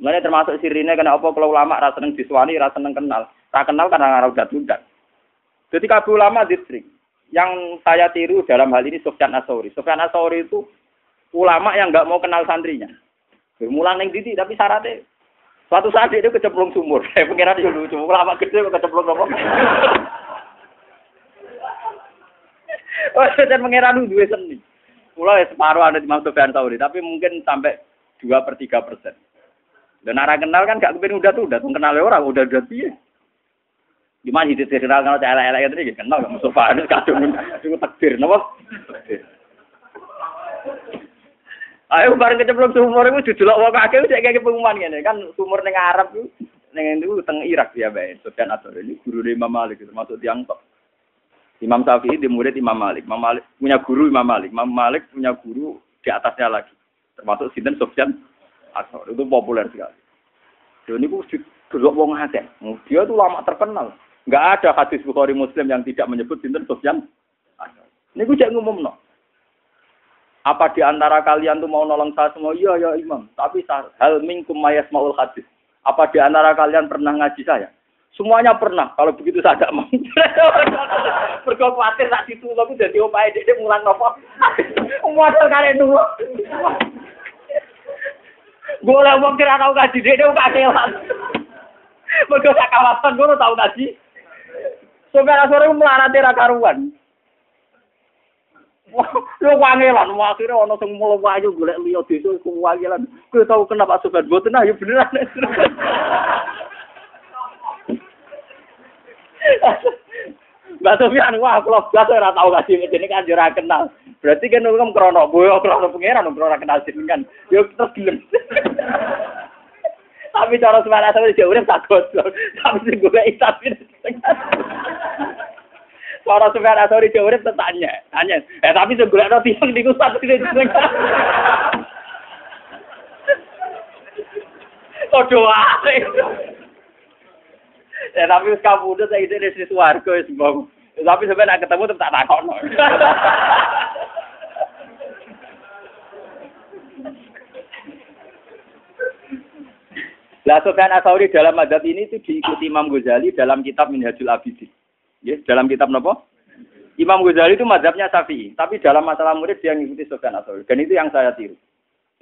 S2: Makanya termasuk sirine kena apa kalau ulama rasa seneng diswani, rasa seneng kenal. Tak kenal karena ngarau udat Jadi kabul ulama distrik. Yang saya tiru dalam hal ini Sofyan Asori. Sofyan Asori itu ulama yang nggak mau kenal santrinya. Bermulang neng didi tapi syaratnya suatu saat dia kecemplung sumur. (laughs) Saya pengiran itu lucu. Ulama gede kecemplung apa? (laughs) Oh, saya pengiran dua seni. Pulau ya separuh ada di Imam Sofyan Sauri, tapi mungkin sampai dua per tiga persen. Dan arah kenal kan gak kepen udah tuh, udah tuh kenal orang, udah udah piye. Gimana hidup kenal kalau elek-elek itu kenal gak Mustafa, kadung kadung takdir, napa? Ayo bareng kecemplung sumur itu didelok wong akeh cek kayak pengumuman ngene kan sumur ning Arab itu ning itu teng Irak ya bae. Sufyan Atsari ini guru Imam Malik termasuk tiang top. Imam Syafi'i di murid Imam Malik. Imam Malik punya guru Imam Malik. Imam Malik punya guru di atasnya lagi. Termasuk sinten Sufyan itu populer sekali. Dan ini didelok wong akeh. Dia tuh lama terkenal. Enggak ada hadis Bukhari Muslim yang tidak menyebut sinten Sufyan. Ini gue cek ngumum no. Apa di antara kalian tuh mau nolong saya semua? Iya, ya imam. Tapi hal mingkum mayas maul hadis. Apa di antara kalian pernah ngaji saya? Semuanya pernah. Kalau begitu saya tidak mau. (laughs) Khawatir tak situ aku jadi opai dia mulang nopo. (laughs) Modal kalian dulu. Gue lah mau kira tahu ngaji dia dia kakelan. Berkau saya kawasan gue tahu ngaji. Sampai sore melarat ra karuan. Lu wangelan, akhirnya ono sing mulo wayu golek liya desa iku wangelan. Kowe tau kenapa sobat boten ayo beneran. Mbak Sofian, wah kalau biasa ora tau kasih ini kan ora kenal. Berarti kan ngomong krono boyo, krono pangeran, krono kenal kan. Yo terus gelem. Tapi cara semana sama dia udah tak gosok. Tapi sih gue tapi Para Sufyan Asori Jawa Urip tanya, tanya. Eh tapi sing golekno tiyang niku satu sing Padha wae. Ya tapi wis kabudut saiki dhewe wis swarga wis mbok. Tapi sampeyan ketemu tetep tak takokno. Lah Sufyan Asauri dalam madhab ini itu diikuti Imam Ghazali dalam kitab Minhajul Abidin. Ya, dalam kitab nopo? Imam Ghazali itu mazhabnya Syafi'i, tapi dalam masalah murid dia mengikuti Sufyan Atsauri. Dan itu yang saya tiru.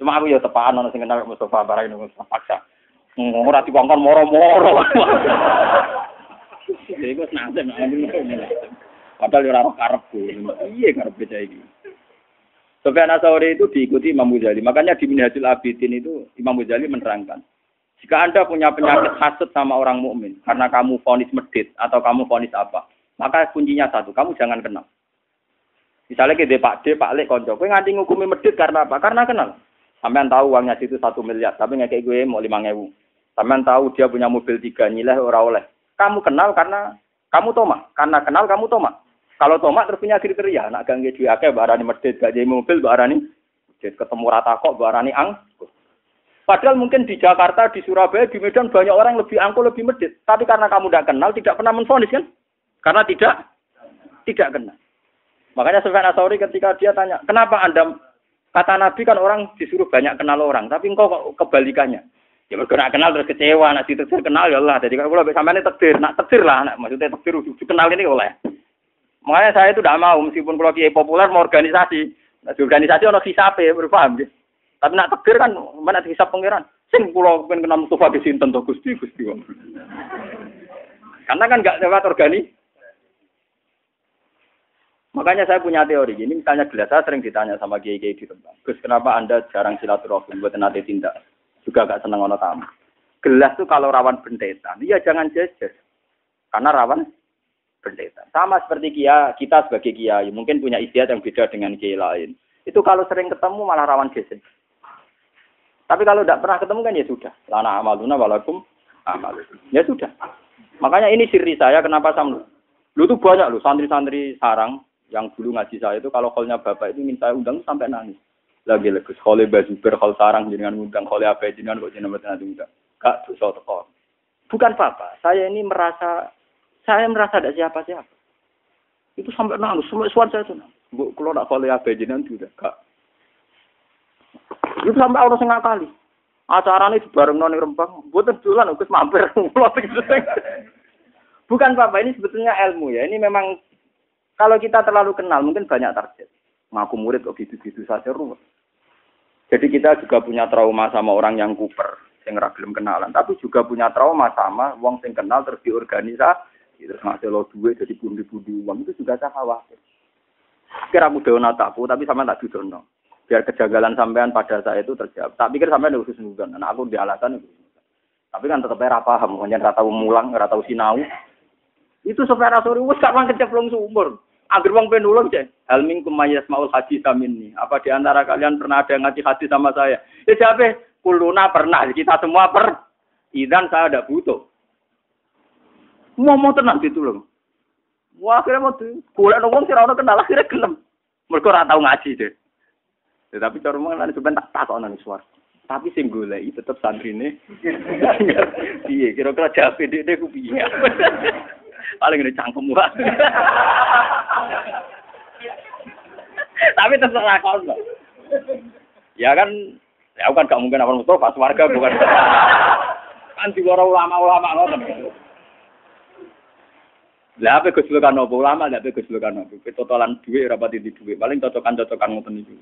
S2: Cuma aku ya tepaan ono sing kenal Mustafa Barang ini paksa. Ora dikongkon moro-moro. (laughs) Jadi gue senasem, padahal ora karepku. Iya karep beda iki. Sufyan Atsauri itu diikuti Imam Ghazali. Makanya di Minhajul Abidin itu Imam Ghazali menerangkan, jika Anda punya penyakit hasut sama orang mukmin karena kamu vonis medit atau kamu vonis apa, maka kuncinya satu, kamu jangan kenal. Misalnya kita Pak D, Pak Lek, konco, gue nganti ngukumi medit karena apa? Karena kenal. Sampean tahu uangnya situ satu miliar, tapi nggak kayak gue mau lima ribu. Sampean tahu dia punya mobil tiga nyileh ora oleh. Kamu kenal karena kamu toma, karena kenal kamu toma. Kalau toma terus punya kriteria, nak ganggu duit akeh, barani medit, gak jadi mobil, barani ketemu rata kok, barani ang. Padahal mungkin di Jakarta, di Surabaya, di Medan banyak orang lebih angkuh, lebih medit. Tapi karena kamu tidak kenal, tidak pernah menfonis kan? Karena tidak tidak kenal. Makanya Sufyan Asauri ketika dia tanya, kenapa anda kata Nabi kan orang disuruh banyak kenal orang, tapi engkau kok kebalikannya. Ya bergerak kenal terus kecewa, nak ditektir kenal ya Allah. Jadi kalau sampai ini tektir, nak tektir lah, nak, maksudnya tektir kenal ini oleh. Makanya saya itu tidak mau meskipun kalau kiai populer mau organisasi, nah, organisasi ono hisape, berpaham gitu. Tapi nak tektir kan mana hisap pangeran. Sing pulau pengen kenal Mustafa di tentu Gusti Gusti. Karena kan nggak lewat organi Makanya saya punya teori. Ini misalnya gelas saya sering ditanya sama kiai kiai di tempat. Gus kenapa anda jarang silaturahmi buat nanti tindak? Juga gak seneng ono tamu. Gelas tuh kalau rawan bentetan, iya jangan jejer. Karena rawan bentetan. Sama seperti kia, kita sebagai kiai mungkin punya istiadat yang beda dengan kiai lain. Itu kalau sering ketemu malah rawan geser. Tapi kalau tidak pernah ketemu kan ya sudah. Lana amaluna walakum amal. Ya sudah. Makanya ini siri saya kenapa sama lu tuh banyak loh santri-santri sarang yang dulu ngaji saya itu kalau kolnya bapak itu ingin saya undang sampai nangis. Lagi legus kholnya baju ber kol sarang jenengan undang kholnya apa jenengan kok jenengan nanti undang. Gak dosa teko. Bukan apa, saya ini merasa saya merasa ada siapa-siapa. Itu sampai nangis, semua suara saya tuh. Bu, kalau nak kholnya apa jenengan juga gak. Itu sampai orang setengah kali. Acaranya bareng noni rempang, buat tulan, ukus mampir, (laughs) Bukan apa, ini sebetulnya ilmu ya. Ini memang kalau kita terlalu kenal, mungkin banyak target. Ngaku murid kok gitu-gitu saja ruwet. Jadi kita juga punya trauma sama orang yang kuper, yang ragilem kenalan. Tapi juga punya trauma sama wong sing kenal terus diorganisasi, terus ngasih lo duit jadi pundi-pundi uang itu juga saya khawatir. Kira aku dewa takku, tapi sama tak didono. Biar kejagalan sampean pada saya itu terjawab. Tak pikir sampean khusus nugan. Nah aku di alasan itu. Tapi kan tetap era paham, kemudian rata mulang, rata sinau. Itu supaya sore wis gak keceplung sumur. Agar wong penulung cek. Hal minkum maul haji samini. Apa di antara kalian pernah ada yang ngaji haji sama saya? Ya siapa? Kuluna pernah. Kita semua per. Idan saya ada butuh. Mau mau tenang ditulung. Wah akhirnya mau tuh. Kulit nongong sih orang kenal akhirnya gelem. Mereka ora tau ngaji deh. Ya, tapi cara mana sebentar tak tahu nang suara. Tapi sing golek tetep santrine. (laughs) Iya, kira-kira jawab dhek ku piye. Paling ini cangkem Tapi terserah kau Ya kan, ya kan gak mungkin apa pas warga bukan. kan diwara ulama-ulama ngoten. Lah apa kesulukan apa ulama, lah apa kesulukan apa. Totalan duit rapat di duit, paling cocokan-cocokan ngoten itu.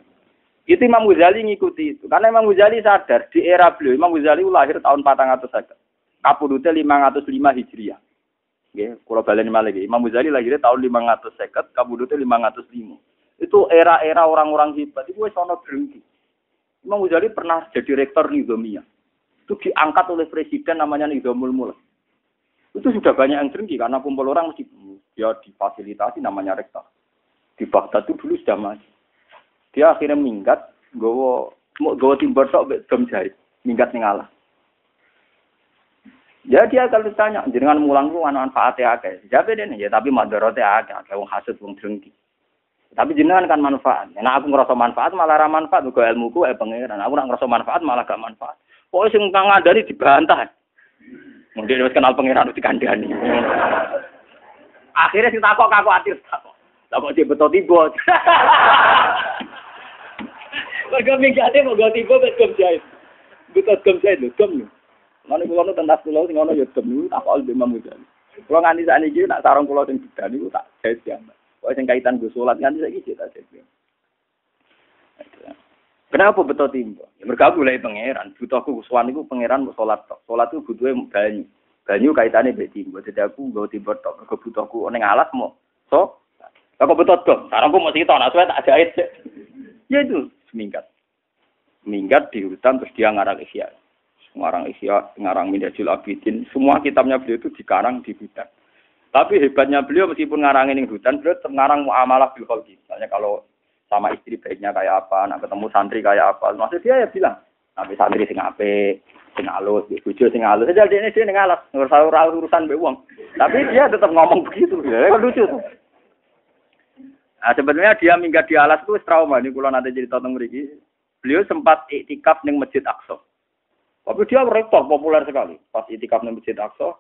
S2: Itu Imam Ghazali ngikuti itu. Karena Imam Ghazali sadar di era beliau, Imam Ghazali lahir tahun 400 Kapudute 505 Hijriah. Nggih, kula baleni malih Imam Ghazali lahirnya tahun 550, kabudute 505. Itu era-era orang-orang hebat. Itu wis ana drengki. Imam Ghazali pernah jadi rektor Nizamiyah. Itu diangkat oleh presiden namanya Nizamul Mulk. Itu sudah banyak yang drengki karena kumpul orang mesti dia difasilitasi namanya rektor. Di Baghdad itu dulu sudah masih. Dia akhirnya minggat, gowo gowo timber tok dom jahit, minggat ning. Ya dia kalau ditanya, jenengan mulang ku ana manfaatnya akeh. Jabe dene ya tapi madharate akeh, akeh wong hasud wong drengki. Tapi jenengan kan manfaat. Nah aku ngerasa manfaat malah ra manfaat ilmu ilmuku eh pangeran. Aku nak ngerasa manfaat malah gak manfaat. Pokoknya sing kang ngandani dibantah. Mungkin wis kenal pangeran dikandani. Akhirnya sing takok aku atir takok. Takok dia betul tiba. (laughs) Mergo mingkate mau tiba betul jahit. Betul gem jahit lho, lho. Mana pulau nu tentang pulau sing ono ya demi tak kok mamu jadi. Pulau nganti saat ini nak sarung pulau sing beda niku tak jahit ya. Pokoknya sing kaitan gue sholat nganti saat ini tak jahit. Kenapa betul timbo? Ya mereka mulai pangeran. Butuhku suan itu pangeran mau sholat. Sholat itu butuhnya banyu. Banyu kaitannya be timbo. Jadi aku gak timbo tok. Mereka butuhku neng alas mau. So, aku betul dong. Sarungku mau situ. Nah, saya tak jahit. Ya itu seminggat. Minggat di hutan terus dia ngarang isya ngarang Isya, ngarang Minhajul Abidin, semua kitabnya beliau itu dikarang di hutan. Tapi hebatnya beliau meskipun ngarang ini hutan, beliau ngarang muamalah bil khalqi. Misalnya kalau sama istri baiknya kayak apa, nak ketemu santri kayak apa. Maksud dia ya bilang, nabi santri sing ape, sing alus, bojo sing alus. Jadi dia dia ngalas, urusan urusan be. Tapi dia tetap ngomong begitu. Ya kan lucu tuh. Nah, sebenarnya dia minggat di alas itu trauma. Ini kalau nanti jadi tentang mereka. Beliau sempat iktikaf di Masjid Aqsa. Tapi dia rektor populer sekali. Pas itikaf di Masjid Aqsa,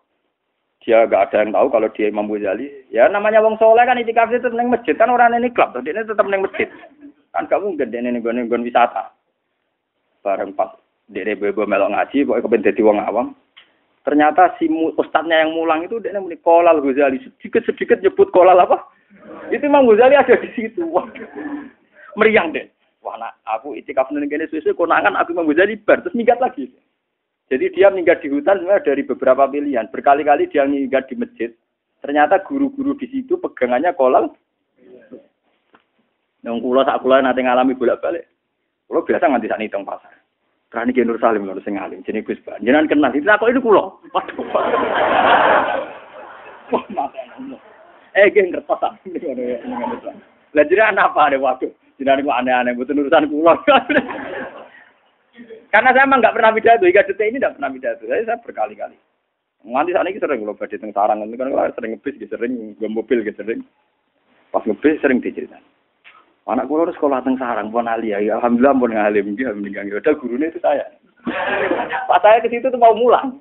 S2: dia gak ada yang tahu kalau dia Imam Ghazali. Ya namanya wong soleh kan itikaf itu neng masjid kan orang ini klub, dia ini tetap neng masjid. Kan kamu gede nih gue gue wisata. Bareng pas dia bebo melok ngaji, pokoknya kepen jadi wong awam. Ternyata si ustadznya yang mulang itu dia muni kolal Ghazali sedikit sedikit nyebut kolal apa? Itu Imam Ghazali ada di situ. Meriang deh. Wah, nak, aku itikaf neng kene suwe konangan aku Imam Ghazali bar terus minggat lagi. Jadi dia minggat di hutan sebenarnya dari beberapa pilihan. Berkali-kali dia minggat di masjid. Ternyata guru-guru di situ pegangannya kolal. Yang kulo sak kulo nanti ngalami bolak-balik. Kulo biasa nganti sak hitung pasar. Terani Nur Salim lho sing alim jenenge Gus Ban. Kenal itu aku itu kulo. Waduh. Wah, mata Eh, geng ngertos. Lah jenengan apa deh waduh. Jenengan aneh-aneh mboten urusan kulo. (laughs) Karena saya emang nggak pernah pidato, hingga detik ini nggak pernah pidato. Saya, saya berkali-kali. Nganti saat ini sering kalau badai teng sarang, kan kalau sering ngebis, gitu, sering gue mobil, gitu, sering. Pas ngebis sering diceritakan. Anak gue harus sekolah teng sarang, pun alia, ya, alhamdulillah pun ngalim, dia meninggal. Ada gurunya itu saya. (laughs) Pas saya ke situ tuh mau mulang.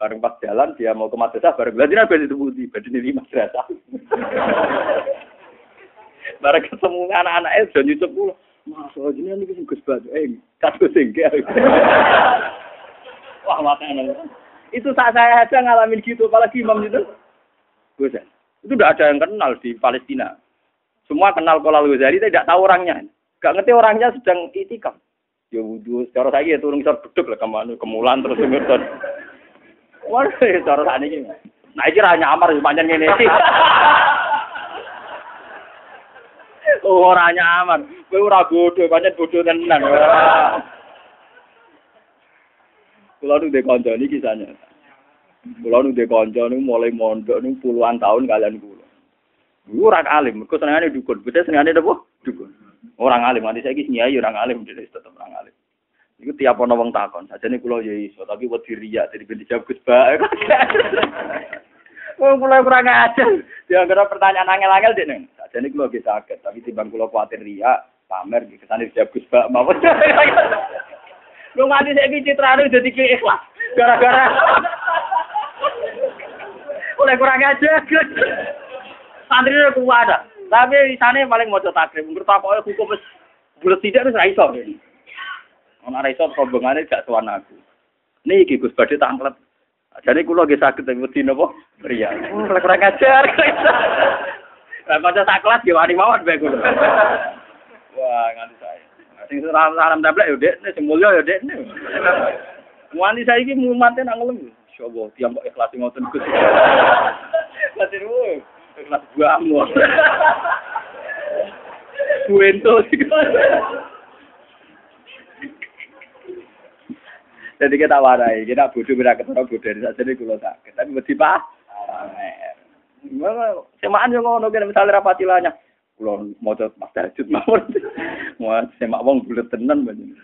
S2: Bareng pas jalan dia mau ke madrasah, bareng belajar apa itu budi, badai ini madrasah. (laughs) bareng ketemu anak-anak itu nyucup pulang. Mas, oh ini Gus Batu, eh, kasus singkir. (laughs) Wah, makanya. Itu saat saya aja ngalamin gitu, apalagi imam itu. Gus, itu udah ada yang kenal di Palestina. Semua kenal Kolal Ghazali, tidak tahu orangnya. Gak ngerti orangnya sedang itikam. Ya wudhu, secara saya ya turun isor beduk lah ke mana, kemulan terus ngerton. Wah, cara saya ini. Nah, ini hanya amar, sepanjang ini. (laughs) Oh, ora nyaman. Kowe ora bodoh, pancen bodoh tenan. Kulo nu de kanca niki kisahnya. Kulo nu de kanca niku mulai mondok niku puluhan tahun kalian kulo. Kulo ora alim, mergo senengane dukun. Bocah senengane apa? Dukun. Orang alim, nanti saya nyai orang alim, jadi tetap orang alim. Iku tiap ana wong takon, sajane kula ya iso, tapi wedi riya jadi ben dijawab Gus Ba. (laughs) Wong kula kurang ajar. Dianggap pertanyaan angel-angel dek neng. Jadi kalau kita sakit, tapi timbang kalau khawatir ria, pamer di ke sana dia Gus Bak mau. (laughs) Lu mati saya citra lu jadi ikhlas. Gara-gara (laughs) Oleh kurang aja. Santri udah kuat ada. Tapi di sana paling mau takrib. Menurut apa hukum bulat tidak harus raiso. Orang raiso rombongannya gak tuan aku. Nih Gus Badi tangklet. Jadi kulo lagi sakit tapi wedi nopo? Ria. Kurang ajar. (laughs) Lah pada sak kelas ya wani mawon bae. Wah, nganti saya. Sing salam salam tablek yo Dek, sing mulya yo Dek. Wani saiki mumate nang ngelem. Insyaallah tiang kok ikhlas ngoten Gus. Latir wo. Ikhlas buamu. Buento Jadi kita warai, kita bodoh kita ketemu bodoh dari saja ini kulo sakit. Tapi mesti pak. Semaan yang ngono kene misale rapati lanya. Kulo maca Mas Dajud mawon. (laughs) Wah, semak wong bulet tenan banyak.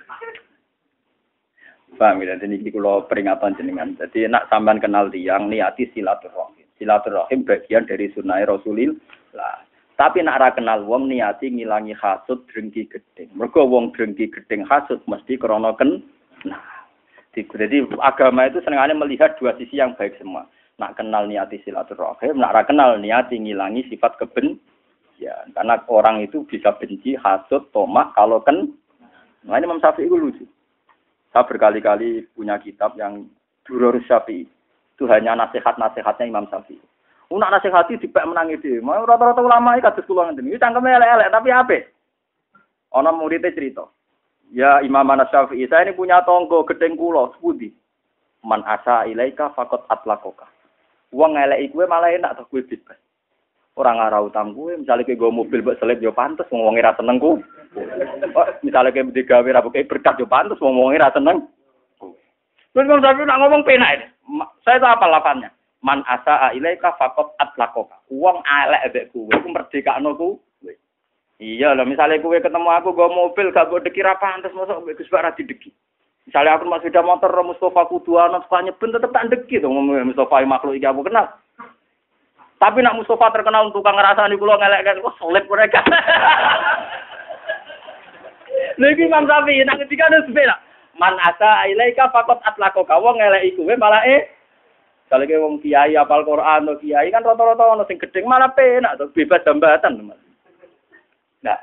S2: Paham ya, jadi ini kalau peringatan jenengan. Jadi nak sampean kenal tiang niati silaturahim. Silaturahim bagian dari sunnah Rasulillah. Tapi nak ra kenal wong niati ngilangi hasud drengki gedeng. Mergo wong drengki gedeng hasud mesti krana ken. Nah, jadi agama itu senengannya melihat dua sisi yang baik semua nak kenal niati silaturahim, nak kenal niati ngilangi sifat keben, ya karena orang itu bisa benci, hasut, tomak kalau kan, nah ini Imam Syafi'i itu lucu. Saya berkali-kali punya kitab yang Durur Syafi'i. Itu hanya nasihat-nasihatnya Imam Syafi'i. Unak nasihati dipek menang itu. Mau rata-rata ulama ini kados kula ngeten. Iki cangkeme elek-elek tapi apa? Ana muridnya cerita. Ya Imam Syafi'i, saya ini punya tonggo gedeng kula, sepundi. Man asa ilaika fakot atlakoka. Uang ngelek gue malah enak tuh gue bebas. Orang arah utang gue, misalnya kayak gue mobil buat selip yo pantas, mau ngomongin rasa seneng gue. Oh, misalnya kayak digawe rabu kayak berkat yo pantas, mau ngomongin rasa seneng. Terus kalau saya nak ngomong pena ini, saya tahu apa lapannya. Man asa ilaika fakot atlakoka. Uang elek ebek gue, gue merdeka gue. Iya lah, misalnya gue ketemu aku gue mobil gak gue dikira pantas, masuk gue sebara dideki. Misalnya aku masih sepeda motor Mustafa kudu ana suka nyeben tetep tak ndeki to Mustafa makhluk iki aku kenal. Tapi nak Mustafa terkenal tukang ngerasani kula ngelek kok selip mereka. (laughs) Lagi Imam Syafi'i nang ketika ada sepeda. Man asa ilaika fakot atlako kawo ngelek iku malah eh kalau ke wong kiai apal Quran atau kiai kan rata-rata ono sing gedeng malah penak tuh bebas jambatan. Nah,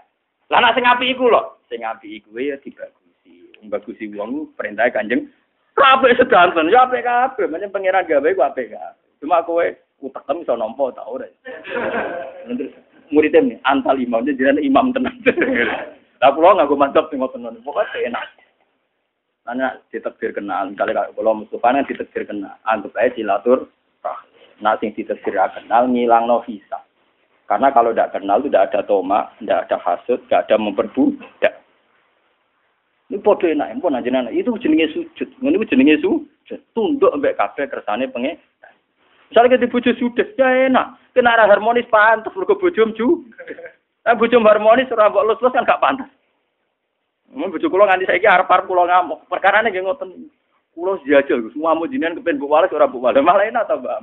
S2: lah nak sing apik iku lho, sing apik iku ya dibagi bagusi wong perintah kanjeng kabeh sedanten ya apik kabeh. Menyang pangeran gawe ku apik kabeh. Cuma kowe utekem iso nampa ta ora? Muridnya antal imamnya jadi imam tenang (laughs) lah kula nganggo mantap sing ngoten ngoten pokoke enak. Nanya ditekbir kenal, misalnya kalau Mustafa kan ditekbir kenal, anggap aja silatur, nah sing ditekbir kenal ngilang no visa. Karena kalau tidak kenal itu tidak ada toma, tidak ada hasut, tidak ada memperbudak. Ini podo enak, pun aja Itu jenenge sujud. Ini jenenge sujud. Tunduk ambek kabeh kersane pengen. Misalnya kita bojo sudah, ya enak. Kena arah harmonis pantas, mergo bojo ju. (laughs) Eh bojo harmonis ora mbok lus-lus kan gak pantas. Mun bojo kula nganti saiki arep-arep kula ngamuk. Perkarane nggih ngoten. Kula jajal, semua mau jinan kepen Bu Walis ora Bu Walis, malah enak ta Mbak.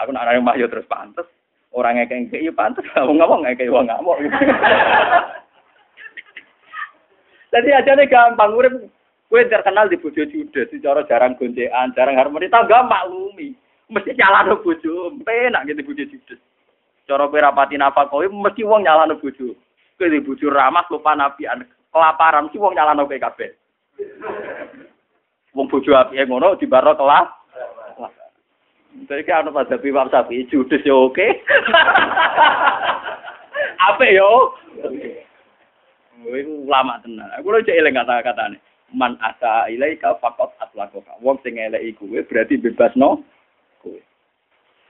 S2: Aku nak arep mbah yo terus pantas. Orang ngekek iya pantas, ngomong ngomong ngekek wong ngamuk. (laughs) Jadi aja nih gampang, urip kue terkenal di bojo judes, cara jarang goncean, jarang harmoni, tau gak maklumi. Mesti nyalano bojo, penak gitu bojo judes. Cara kowe rapati nafal kowe mesti wong nyalano bojo. Kowe di bojo ramah lupa nabian, kelaparan mesti wong nyalano kowe kabeh. Wong bojo apike ngono dibaro kelah. Jadi kan ana pada Imam Syafi'i judes yo oke. (laughs) Apa yo? Iku ulama tenan. Aku lho cek eling kata-katane. Man asa ilaika faqat atlaqaka. Wong sing eleki kuwe berarti bebasno kowe.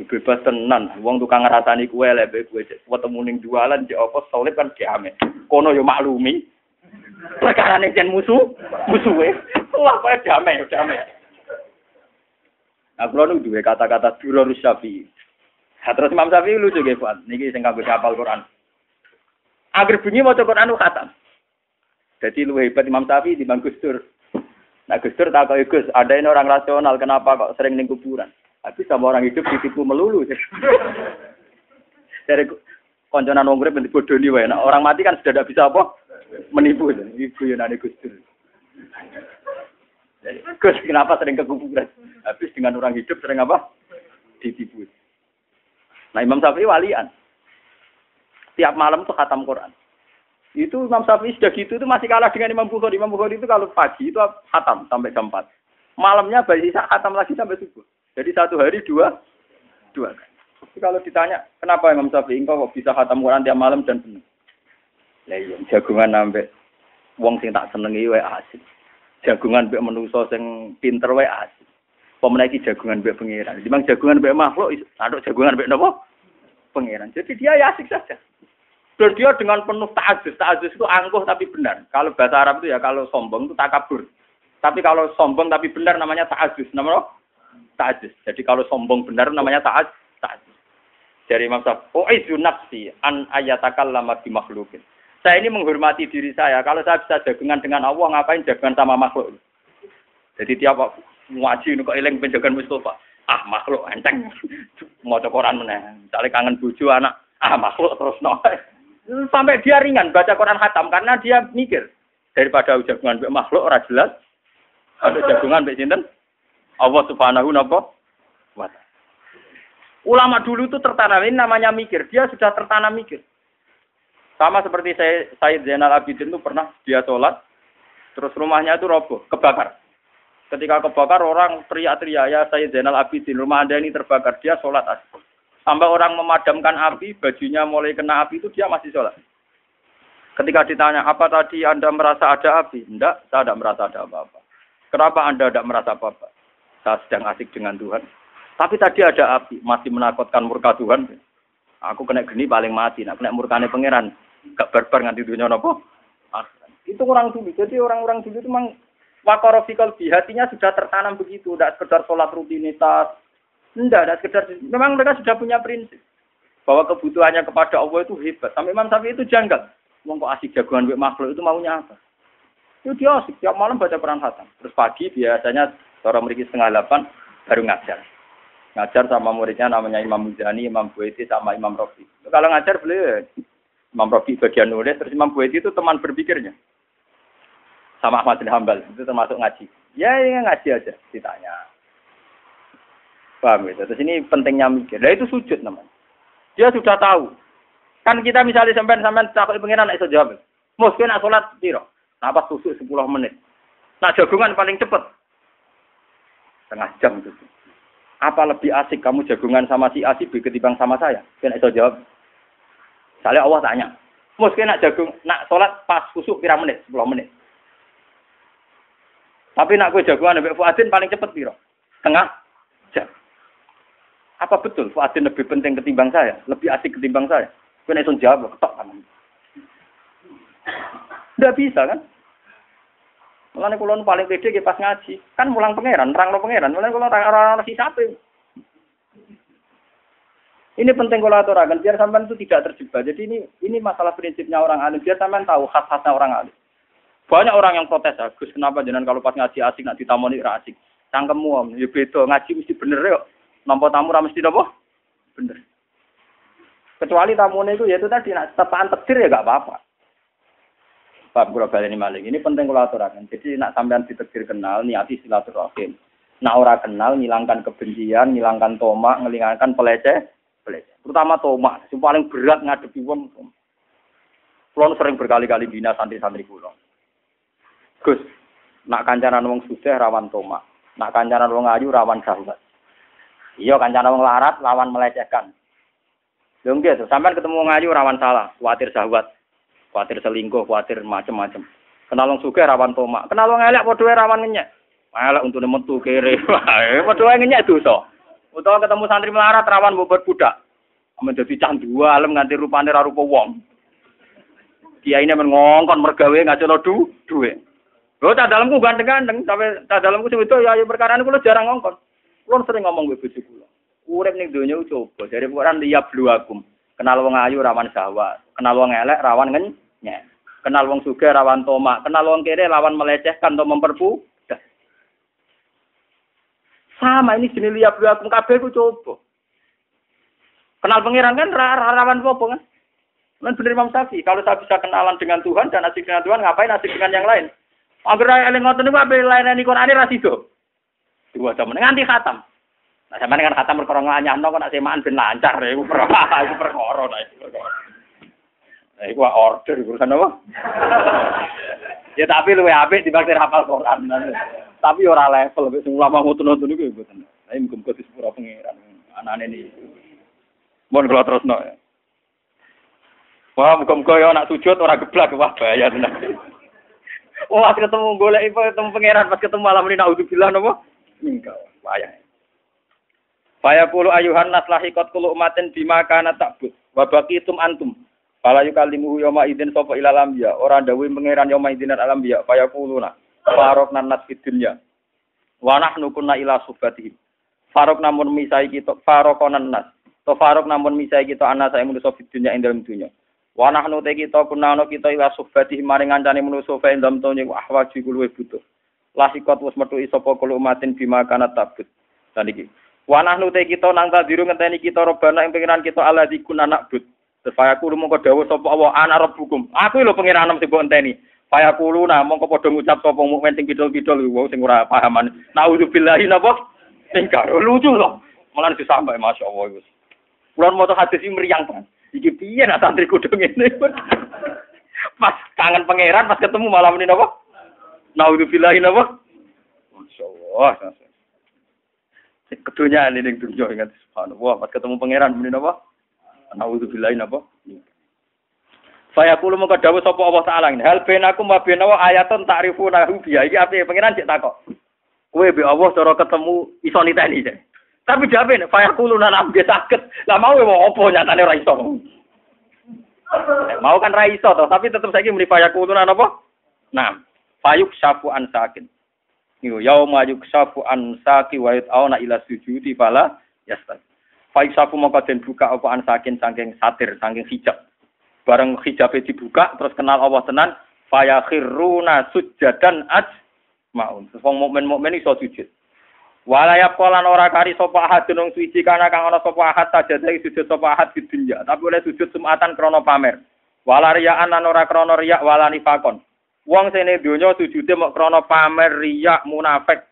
S2: Bebas tenan. Wong tukang ngrasani kuwe elek kowe cek ketemu ning jualan cek apa solid kan kiamat. Kono yo maklumi. Perkarane jen musuh, musuhe. Wah, kowe damai, damai. Nah, kalau nu duwe kata-kata durur syafi'i. Nah, terus Imam Syafi'i lucu nggih, Fuad. Niki sing kanggo hafal Quran. Agar bunyi maca Quran nu khatam. Jadi lu hebat Imam Syafi'i di Gus Dur. Nah Gus Dur tak Gus, ada ini orang rasional, kenapa kok sering ning kuburan? Tapi sama orang hidup ditipu melulu. (laughs) Dari konconan wong urip bodoni wae. Nah, orang mati kan sudah tidak bisa apa? Menipu. Ibu yang nani Gus Dur. Gus kenapa sering ke kuburan? Habis dengan orang hidup sering apa? Ditipu. Nah Imam Syafi'i walian. Tiap malam tuh khatam Quran. Itu Imam Syafi'i sudah gitu itu masih kalah dengan Imam Bukhari. Imam Bukhari itu kalau pagi itu khatam sampai jam 4. Malamnya bayi sisa khatam lagi sampai subuh. Jadi satu hari dua, dua Tapi kalau ditanya, kenapa Imam Syafi'i engkau kok bisa khatam Quran tiap malam dan penuh? Ya iya, jagungan sampai wong sing tak senengi wae asik. Jagungan mbek manusa sing pinter wae asik. Pemenaki jagungan mbek pangeran. Dimang jagungan mbek makhluk, aduk jagungan mbek napa? Pangeran. Jadi dia ya asik saja. Dan dia dengan penuh ta'azus. Ta'azus itu angkuh tapi benar. Kalau bahasa Arab itu ya kalau sombong itu takabur. Tapi kalau sombong tapi benar namanya ta'azus. Namanya ta'azus. Jadi kalau sombong benar namanya ta'azus. ta'azus. Dari Imam Syafi'i, itu nafsi an ayatakal lama makhlukin. Saya ini menghormati diri saya. Kalau saya bisa jagungan dengan Allah, ngapain jagungan sama makhluk? Jadi tiap ngaji kok ilang penjagaan Mustafa. Ah makhluk enteng. Mau Quran mana? Misalnya kangen buju anak. Ah makhluk terus no. Sampai dia ringan baca Quran khatam karena dia mikir daripada jagungan mbek makhluk ora jelas. Ada jagungan mbek sinten? Allah Subhanahu wa Ulama dulu itu tertanam ini namanya mikir. Dia sudah tertanam mikir. Sama seperti saya Said Zainal Abidin itu pernah dia sholat, terus rumahnya itu roboh, kebakar. Ketika kebakar orang teriak-teriak ya Said Zainal Abidin, rumah anda ini terbakar. Dia sholat asik. Sampai orang memadamkan api, bajunya mulai kena api itu dia masih sholat. Ketika ditanya, apa tadi Anda merasa ada api? Tidak, saya tidak merasa ada apa-apa. Kenapa Anda tidak merasa apa-apa? Saya sedang asik dengan Tuhan. Tapi tadi ada api, masih menakutkan murka Tuhan. Aku kena geni paling mati, nak kena murkane pangeran. Gak barbar nganti dunia nopo. Itu orang dulu. Jadi orang-orang dulu itu memang wakorofikal hatinya sudah tertanam begitu. Tidak sekedar sholat rutinitas, tidak, tidak sekedar. Memang mereka sudah punya prinsip bahwa kebutuhannya kepada Allah itu hebat. Sampai Imam Syafi'i itu janggal. Mau kok asik jagoan makhluk itu maunya apa? Itu dia asik tiap malam baca Quran khatam. Terus pagi biasanya orang memiliki setengah delapan baru ngajar. Ngajar sama muridnya namanya Imam Muzani, Imam Bueti, sama Imam Rofi. Kalau ngajar beliau Imam Rofi bagian nulis, terus Imam Bueti itu teman berpikirnya. Sama Ahmad bin Hambal, itu termasuk ngaji. Ya, ya ngaji aja, ditanya. Paham ya? Terus ini pentingnya mikir. Nah itu sujud namanya. Dia sudah tahu. Kan kita misalnya sampai sampai takut pengiran iso jawab. Mungkin nak sholat piro? Napa susu 10 menit. Nah jagungan paling cepet. Setengah jam itu. Apa lebih asik kamu jagungan sama si A si B ketimbang sama saya? Kena iso jawab. Saya Allah tanya. Mungkin nak jagung, nak sholat pas kusuk pira menit? 10 menit. Tapi nak gue jagungan Mbak Fuadin paling cepet piro? Setengah jam. Apa betul Fuadin lebih penting ketimbang saya? Lebih asik ketimbang saya? Kowe nek jawab ketok tangan. Tidak bisa kan? Mulane kula paling pede pas ngaji, kan mulang pangeran, nerangno pangeran. Mulane kula ora ora sisape. Ini penting kalau aturakan biar sampean itu tidak terjebak. Jadi ini ini masalah prinsipnya orang alim. Biar sampean tahu khas-khasnya orang alim. Banyak orang yang protes, Gus kenapa jangan kalau pas ngaji asik nak ditamoni ra asik. Cangkemmu ya beda ngaji mesti bener ya. Nampa tamu ra mesti apa? Bener. Kecuali tamunya itu ya itu tadi nak tepaan tekdir ya gak apa-apa. Pak kula baleni maling. Ini penting kalau aturakan. Jadi nak sampean ditekdir kenal niati silaturahim. Nak ora kenal ngilangkan kebencian, ngilangkan tomak, ngilangkan peleceh, peleceh. Terutama tomak, yang paling berat ngadepi wong. Kulo sering berkali-kali bina santri-santri kulo. Gus, nak kancanan wong sugih rawan tomak. Nak kancanan wong ayu rawan syahwat. Iya kancanan wong larat lawan melecehkan. Lho nggih, sampean ketemu wong ayu rawan salah, khawatir syahwat khawatir selingkuh, khawatir macam-macam. Kenal wong sugih rawan tomak, kenal wong elek padha rawan ngenyek. Elek untuk metu kere, (laughs) padha ngenyek dosa. Utawa ketemu santri melarat rawan bobot budak. Cah dua alam nganti rupane ra rupa wong. Kiai ini mengongkon mergawe ngajono du duwe. Lho tak dalamku ganteng-ganteng, sampai tak dalamku itu ya, perkara kula jarang ngongkon. Kula sering ngomong gue bojo kula. Urip ning donya coba dari Quran liya bluakum. Kenal wong ayu rawan syahwat, kenal wong elek rawan ngen Ya. Kenal wong suge rawan tomak, kenal wong kere lawan melecehkan atau memperbu. Sama ini jenis liap liap kabeh ku coba. Kenal pangeran kan rawan apa kan? Kan bener Imam Syafi'i, kalau saya bisa kenalan dengan Tuhan dan asik dengan Tuhan, ngapain asik dengan yang lain? Agar eling ngoten niku ape lainane Quran ra sido. Dua jam nganti khatam. Nah, sampeyan kan khatam perkara nganyahno kok nek semaan ben lancar iku perkara (laughs) iku perkara Nah, iku order urusan apa? (laughs) ya tapi luwe apik dibanding hafal Quran. Tapi ora level wis ulama ngoten-ngoten niku ya mboten. Nah, muga-muga disepuro pangeran anane niku. Mohon kula terusno ya. Wah, muga-muga ya anak sujud ora geblak wah bahaya tenan. (laughs) Wah, ketemu golek ketemu pangeran, pas ketemu malam ini naudzubillah napa? Mingkau, wayah. Faya kulu ayuhan nas lahikot kulu umatin bima kana takbut. Wa baqitum antum. Fala yukallimuhu yawma idzin sapa ilal anbiya, ora dawuh pangeran yawma idzin al anbiya, fa yaquluna farok nas fid dunya. Wa kunna ila subatihi. Farok namun misai kita farokonan nas. To farok namun misai kita ana saya manusa fid dunya ing dalem dunya. Wa nahnu kita kunna kita ila subatihi maring ngancane manusa fa ing dalem dunya ahwaji butuh. Lasikot wis metu sapa kulo umatin bima kana tabut. Dan iki. Wa nahnu te kita nang tadiru ngenteni kita robana ing pengiran kita ala dikun anak but. Supaya kulo mongko dawuh sapa Allah ana rabbukum. Aku lho pangeran sing mbok enteni. Faya kulo na mongko padha ngucap sapa mukmin sing kidul-kidul wong sing ora pahaman. Nauzubillahi napa? Sing karo lucu lho. Malah disampai masyaallah wis. Kulo mau hadis iki meriang kan. Iki piye nak santri kudu ngene. (laughs) pas kangen pangeran pas ketemu malam ini napa? Nauzubillahi napa? Masyaallah. Kedunya ini ning dunya ingat subhanallah pas ketemu pangeran ini napa? Nauzubillahi napa? Saya kulo mengko dawuh sapa Allah taala ini. Hal benakum wa benawa ayatun ta'rifuna hu biya. Iki ape pengiran cek takok. Kowe be Allah cara ketemu iso niteni cek. Tapi nek saya kulo nang ambe sakit. Lah mau mau opo nyatane ora iso. Mau kan ra iso to, tapi tetep saiki muni faya kulo nang apa? Nah, fayuk syafu an sakin. Yo yauma yuksafu an saki wa yut'auna ila sujudi fala yastad. Faisafu maka den buka apa an saking saking satir saking hijab. Bareng hijabe dibuka terus kenal Allah tenan fayakhiruna sujjadan aj maun. Wong mukmin-mukmin iso sujud. Walayap kolan ora kari sapa ahad wong suci kana kang ana sapa ahad sajada sujud sapa ahad di dunya. Tapi oleh sujud sumatan krana pamer. Wala riyaan lan ora krana riyak wala nifakon. Wong sene donya sujude mok krana pamer riyak munafik.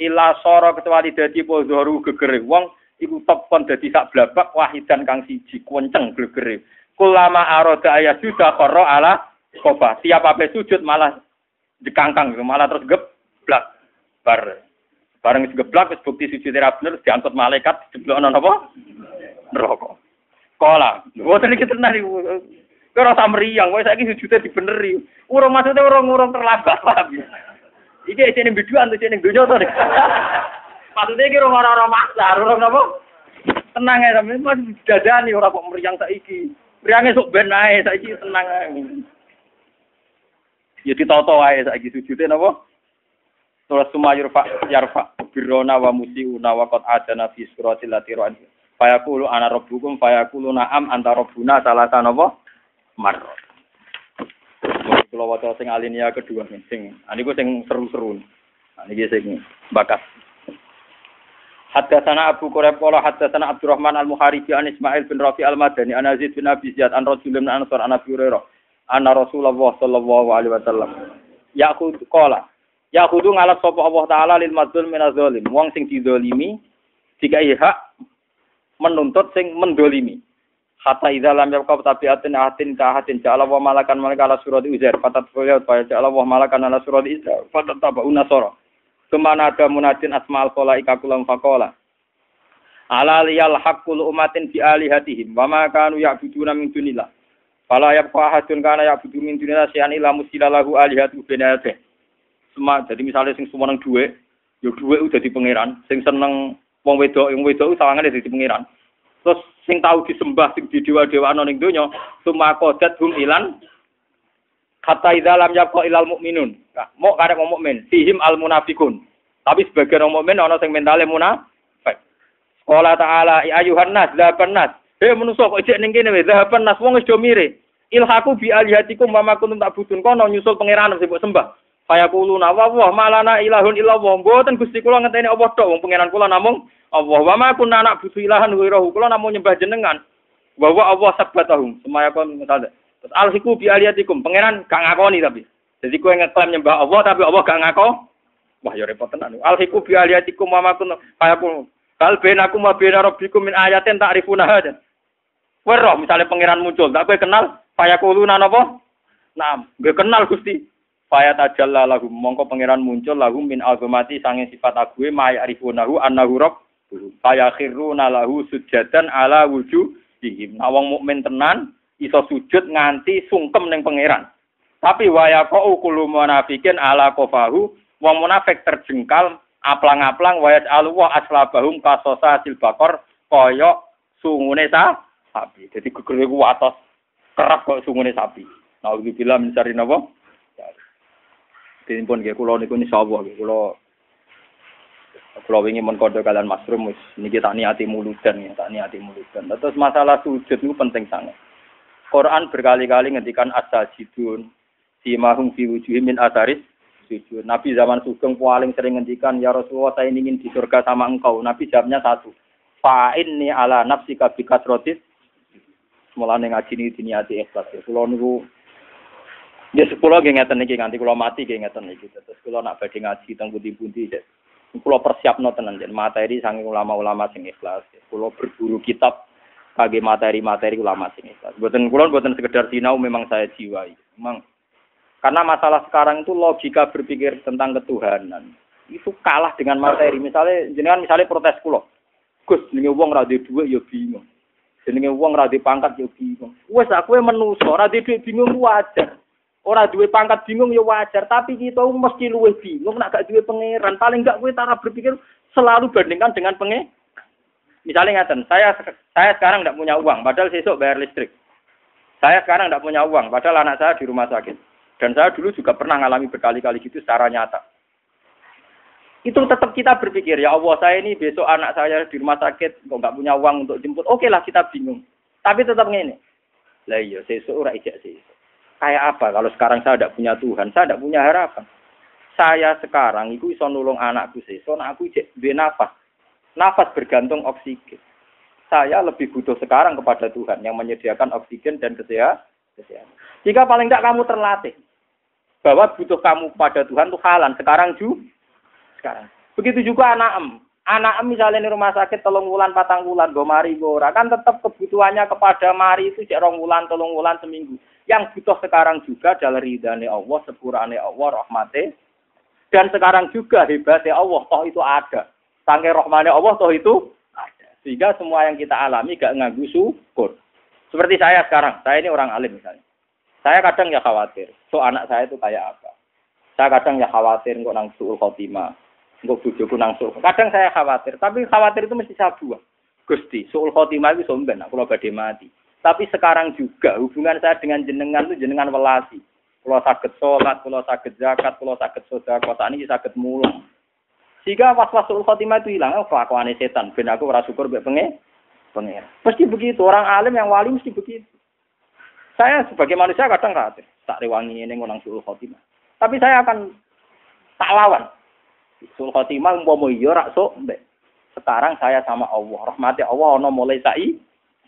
S2: Ila soro kecuali dadi pozoru gegere. Wong iku tepon dadi sak blabak wahidan kang siji kuwenceng glegere kulama aroda ayat sudah koro ala koba. Tiap apa sujud malah dikangkang malah terus geblak. Bar bareng geblak wis bukti sujud ora bener diangkut malaikat dijeblokno napa? Neraka. Kola. Mboten iki tenan Kau rasa meriang, wes lagi sujudnya dibeneri. Urung maksudnya urung urung terlambat, paham? Iki isi biduan tuh isi dunia tuh. Maksudnya kira orang-orang maksa, orang apa? Tenang ya, tapi mas dadani orang kok meriang saiki. Priange sok ben ae saiki tenang ae. Ya ditoto ae saiki sujude napa? Terus sumayur fa yarfa birona wa musiuna wa qad adana fi suratil latiran. Fayaqulu ana rabbukum na'am anta rabbuna? Marra. Kula waca sing alinea kedua sing niku sing seru-seru. Niki sing bakat. Haddatsana Abu Quraib qala haddatsana Abdurrahman Al-Muharibi an Ismail bin Rafi Al-Madani an Aziz bin Abi Ziyad an Rasul bin Ansar an Abi Hurairah anna Rasulullah sallallahu alaihi wasallam yaqud qala yaqudu ngalap sapa Allah taala lil madzlum min zalim wong sing dizalimi dikai hak menuntut sing mendolimi Hatta idza lam yabqa tabiatin atin ka atin ja'ala wa malakan malaka ala surat uzair fatat fa ja'ala wa malakan ala surat isa fatat tabu nasara Ke mana ada munadin asma'al kola ikakulam fakola. Ala liyal haqqul umatin bi alihatihim. Wa ma kanu ya'buduna min dunillah. Fala yabqa ahadun kana ya'budu min dunillah syai'an illa musila lahu alihatu binadeh. Semua, jadi misalnya sing semua nang duwe, yo duwe udah di pangeran. Sing seneng wong wedok, wong wedok sawangane dadi pangeran. Terus sing tahu disembah sing di dewa-dewa ning donya, summa qadat hum ilan Kata idza lam yabqa ilal mukminun. Nah, mau karek mau mukmin, fihim al munafikun. Tapi sebagian orang mukmin ana sing mentale munafik. Qala ta'ala ya ayuhan nas dzahaban nas. Hei manusa kok ijek ning kene nas wong wis do mire. Ilhaku bi alihatikum wa ma kuntum ta'budun kono nyusul pangeran sing sembah. Fayakuluna wa wa malana ilahun illallah. Mboten Gusti kula ngenteni apa tok wong pangeran kula namung Allah wa ma kunna na'budu ilahan ghairahu. Kula namung nyembah jenengan. Wa wa Allah sabbatahum. Semaya kon misalnya Terus alhiku bi aliyatikum, pangeran gak ngakoni tapi. Jadi kue ngeklaim nyembah Allah tapi Allah gak ngako. Wah ya repot tenan. Alhiku bi aliyatikum wa ma kun fayakum. Kal wa bena rabbikum min ayatin ta'rifuna hadan. Kowe roh misalnya pangeran muncul, tak kowe kenal fayakuluna napa? Naam, gue kenal Gusti. Fayat ajalla lagu mongko pangeran muncul lagu min azamati sanging sifat ague maya arifunahu annahu rabb. Fayakhiruna lahu sujadan ala wujuhihim. Nah wong mukmin tenan iso sujud nganti sungkem ning pangeran. Tapi waya kok ukulu munafikin ala kofahu, wong munafik terjengkal aplang-aplang wayat alwa aslabahum kasosa hasil bakor koyok sungune sa sapi. Jadi geger ku atas kerak kok sungune sapi. Nah, bila mencari napa? Dene pun nggih kula niku insyaallah nggih kula kula wingi mon kode kalian masrum wis niki tak niati muludan ya, tak niati muludan. Terus masalah sujud niku penting sangat. Quran berkali-kali ngendikan asal jidun si mahum fi wujuhim min asaris sujud. Nabi zaman Sugeng paling sering ngendikan ya Rasulullah saya ingin di surga sama engkau. Nabi jawabnya satu. Fa inni ala nafsi kabikat rotis. Mulane ngaji ini diniati ikhlas ya. Kulo niku Ya sepuluh nggih ngeten niki kula mati nggih niki. Terus kula nak badhe ngaji teng pundi-pundi kula persiapno tenan materi saking ulama-ulama sing ikhlas. Kula berburu kitab kage materi-materi ulama sini. Buatan kulon buatan sekedar sinau memang saya jiwai. Memang karena masalah sekarang itu logika berpikir tentang ketuhanan itu kalah dengan materi. Misalnya jenengan misalnya protes kulo. Gus jenenge wong ra dua ya bingung. Jenenge wong ra pangkat ya bingung. Wes aku menuso ra duwe bingung wajar. Ora duwe pangkat bingung ya wajar, tapi kita mesti luwih bingung nak gak duwe pangeran. Paling gak kowe cara berpikir selalu bandingkan dengan pangeran. Misalnya ngaten, saya saya sekarang tidak punya uang, padahal besok bayar listrik. Saya sekarang tidak punya uang, padahal anak saya di rumah sakit. Dan saya dulu juga pernah mengalami berkali-kali gitu secara nyata. Itu tetap kita berpikir, ya Allah saya ini besok anak saya di rumah sakit, kok nggak punya uang untuk jemput. Oke lah kita bingung. Tapi tetap ini. Lah iya, besok ora ijak sih. Kayak apa kalau sekarang saya tidak punya Tuhan, saya tidak punya harapan. Saya sekarang itu bisa nolong anakku sih, so aku ijek duwe nafas. Nafas bergantung oksigen. Saya lebih butuh sekarang kepada Tuhan yang menyediakan oksigen dan kesehatan. Jika paling tidak kamu terlatih bahwa butuh kamu pada Tuhan itu halan sekarang juga sekarang. Begitu juga anak em. Anak em misalnya di rumah sakit telung wulan patang wulan go mari go kan tetap kebutuhannya kepada mari itu cek rong wulan telung wulan seminggu. Yang butuh sekarang juga adalah ridhani Allah, sepurane Allah, rahmati. Dan sekarang juga hebatnya Allah, toh itu ada. Sangke rohmane Allah toh itu ada. Sehingga semua yang kita alami gak nganggu syukur. Seperti saya sekarang, saya ini orang alim misalnya. Saya kadang ya khawatir, so anak saya itu kayak apa. Saya kadang ya khawatir kok nang suul khotimah, kok bujuku nang suul. Kadang saya khawatir, tapi khawatir itu mesti saya buang. Gusti, suul khotimah itu somben, aku lo badhe mati. Tapi sekarang juga hubungan saya dengan jenengan itu jenengan welasi. Kalau sakit sholat, kalau sakit zakat, kalau sakit sodako, saat ini sakit mulang. Sehingga was-wasul khotimah itu hilang. Oh, kelakuan setan. Ben aku rasa syukur be penge. Pengen. Mesti begitu. Orang alim yang wali mesti begitu. Saya sebagai manusia kadang khawatir. Tak rewangi ini ngonang sul khotimah. Tapi saya akan tak lawan. Sul khotimah mau iya rak sok Sekarang saya sama Allah. Rahmati Allah ono mulai sai.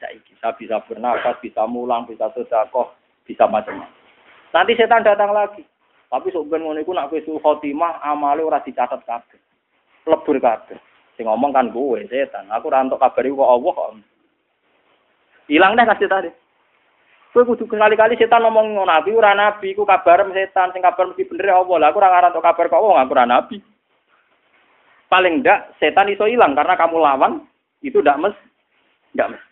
S2: Saya bisa bernafas, bisa mulang, bisa sedekah, bisa macam-macam. Nanti setan datang lagi. Tapi sok ben ngono iku nak kowe khotimah amale ora dicatat kabeh lebur kabeh. Sing ngomong kan gue setan. Aku ora entuk kabar kok Allah kok. Hilang deh kasih tadi. Kowe kudu kali-kali setan ngomong ngono nabi ora nabi, kabar setan, sing kabar mesti bener ya Allah. Lah aku ora entuk kabar kok Allah, aku ora nabi. Paling ndak setan iso hilang karena kamu lawan itu ndak mes ndak mes.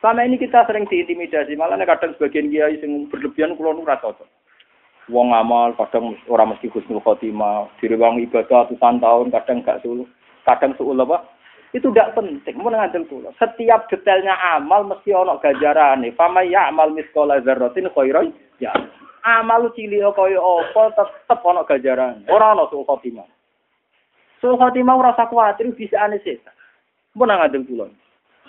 S2: Selama ini kita sering diintimidasi, malah kadang sebagian kiai sing berlebihan kulo nu cocok. Wong amal kadang orang mesti husnul khotimah diri wong ibadah ratusan tahun kadang gak sulu kadang suul apa? Itu tidak penting mau ngandel kula. Setiap detailnya amal mesti ono ganjarane. Fama ya amal miskola zarratin khairan ya amal cilik kaya apa tetep ono ganjaran ora ono suul khotimah. Suul khotimah ora usah bisa ane mau ngandel kula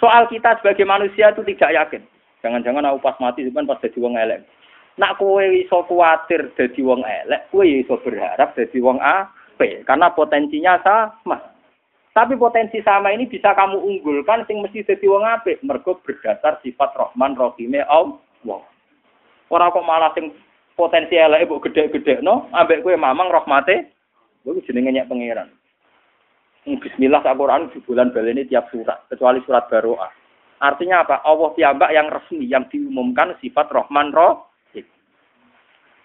S2: soal kita sebagai manusia itu tidak yakin jangan-jangan aku pas mati kan pas jadi wong elek Nak kowe iso kuatir dadi wong elek, kowe ya iso berharap dadi wong apik karena potensinya sama. Tapi potensi sama ini bisa kamu unggulkan sing mesti dadi wong apik mergo berdasar sifat Rahman Rahime Allah. Ora kok malah sing potensi elek mbok gede-gede no, ambek kowe mamang rahmate, kowe jenenge nyek pangeran. Bismillah Al-Quran di bulan baleni tiap surat, kecuali surat Baroah. Artinya apa? Allah tiambak yang resmi, yang diumumkan sifat Rahman Roh,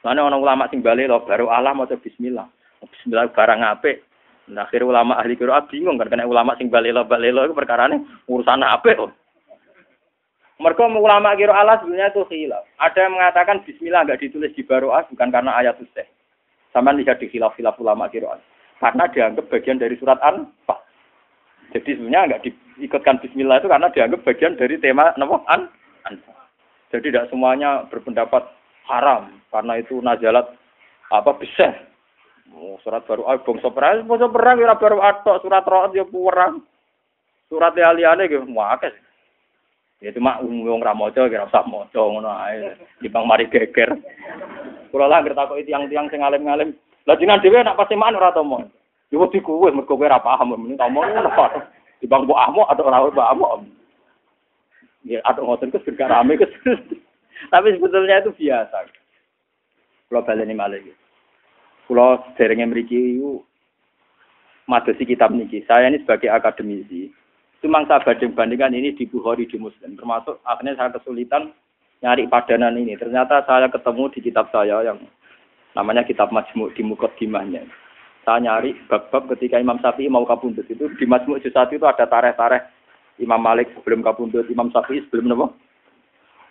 S2: Mana orang ulama sing balik lo baru Allah mau Bismillah. Bismillah barang apik. Nah, akhir ulama ahli Quran bingung karena ulama sing balik lo balik lo itu perkara ini urusan apa oh. Mereka ulama kira Allah sebenarnya itu khilaf. Ada yang mengatakan Bismillah enggak ditulis di Baroah bukan karena ayat useh. Sama lihat di khilaf-khilaf ulama kira Karena dianggap bagian dari surat An-Fa. Jadi sebenarnya enggak diikutkan Bismillah itu karena dianggap bagian dari tema nama An. An Jadi tidak semuanya berpendapat haram. Karena itu najalat apa bisa oh, surat baru ah bangsa perang bangsa perang ya baru atok surat roh ya perang. Surat liane gitu muakes ya cuma wong ra maca kira usah maca ngono ae. Bang mari geger. Kula lah ngerti kok tiang-tiang sing alim-alim lah jenengan dhewe nak pasti man ora tomo yo wedi kuwe mergo kowe ora paham mending tomo ngono bang mbok ahmo atau ora mbok ahmo ya atau ngoten kes rame kes (laughs) Tapi sebetulnya itu biasa. Kalau baleni malah gitu. Kalau derengnya memiliki itu madosi kitab niki. Saya ini sebagai akademisi, itu mangsa banding bandingkan ini di Bukhari di Muslim. Termasuk akhirnya saya kesulitan nyari padanan ini. Ternyata saya ketemu di kitab saya yang namanya kitab Majmu di Mukot Gimahnya. Saya nyari bab-bab ketika Imam Syafi'i mau kabundut itu di Majmu Jusat itu ada tareh-tareh Imam Malik sebelum kabundut, Imam Syafi'i sebelum apa?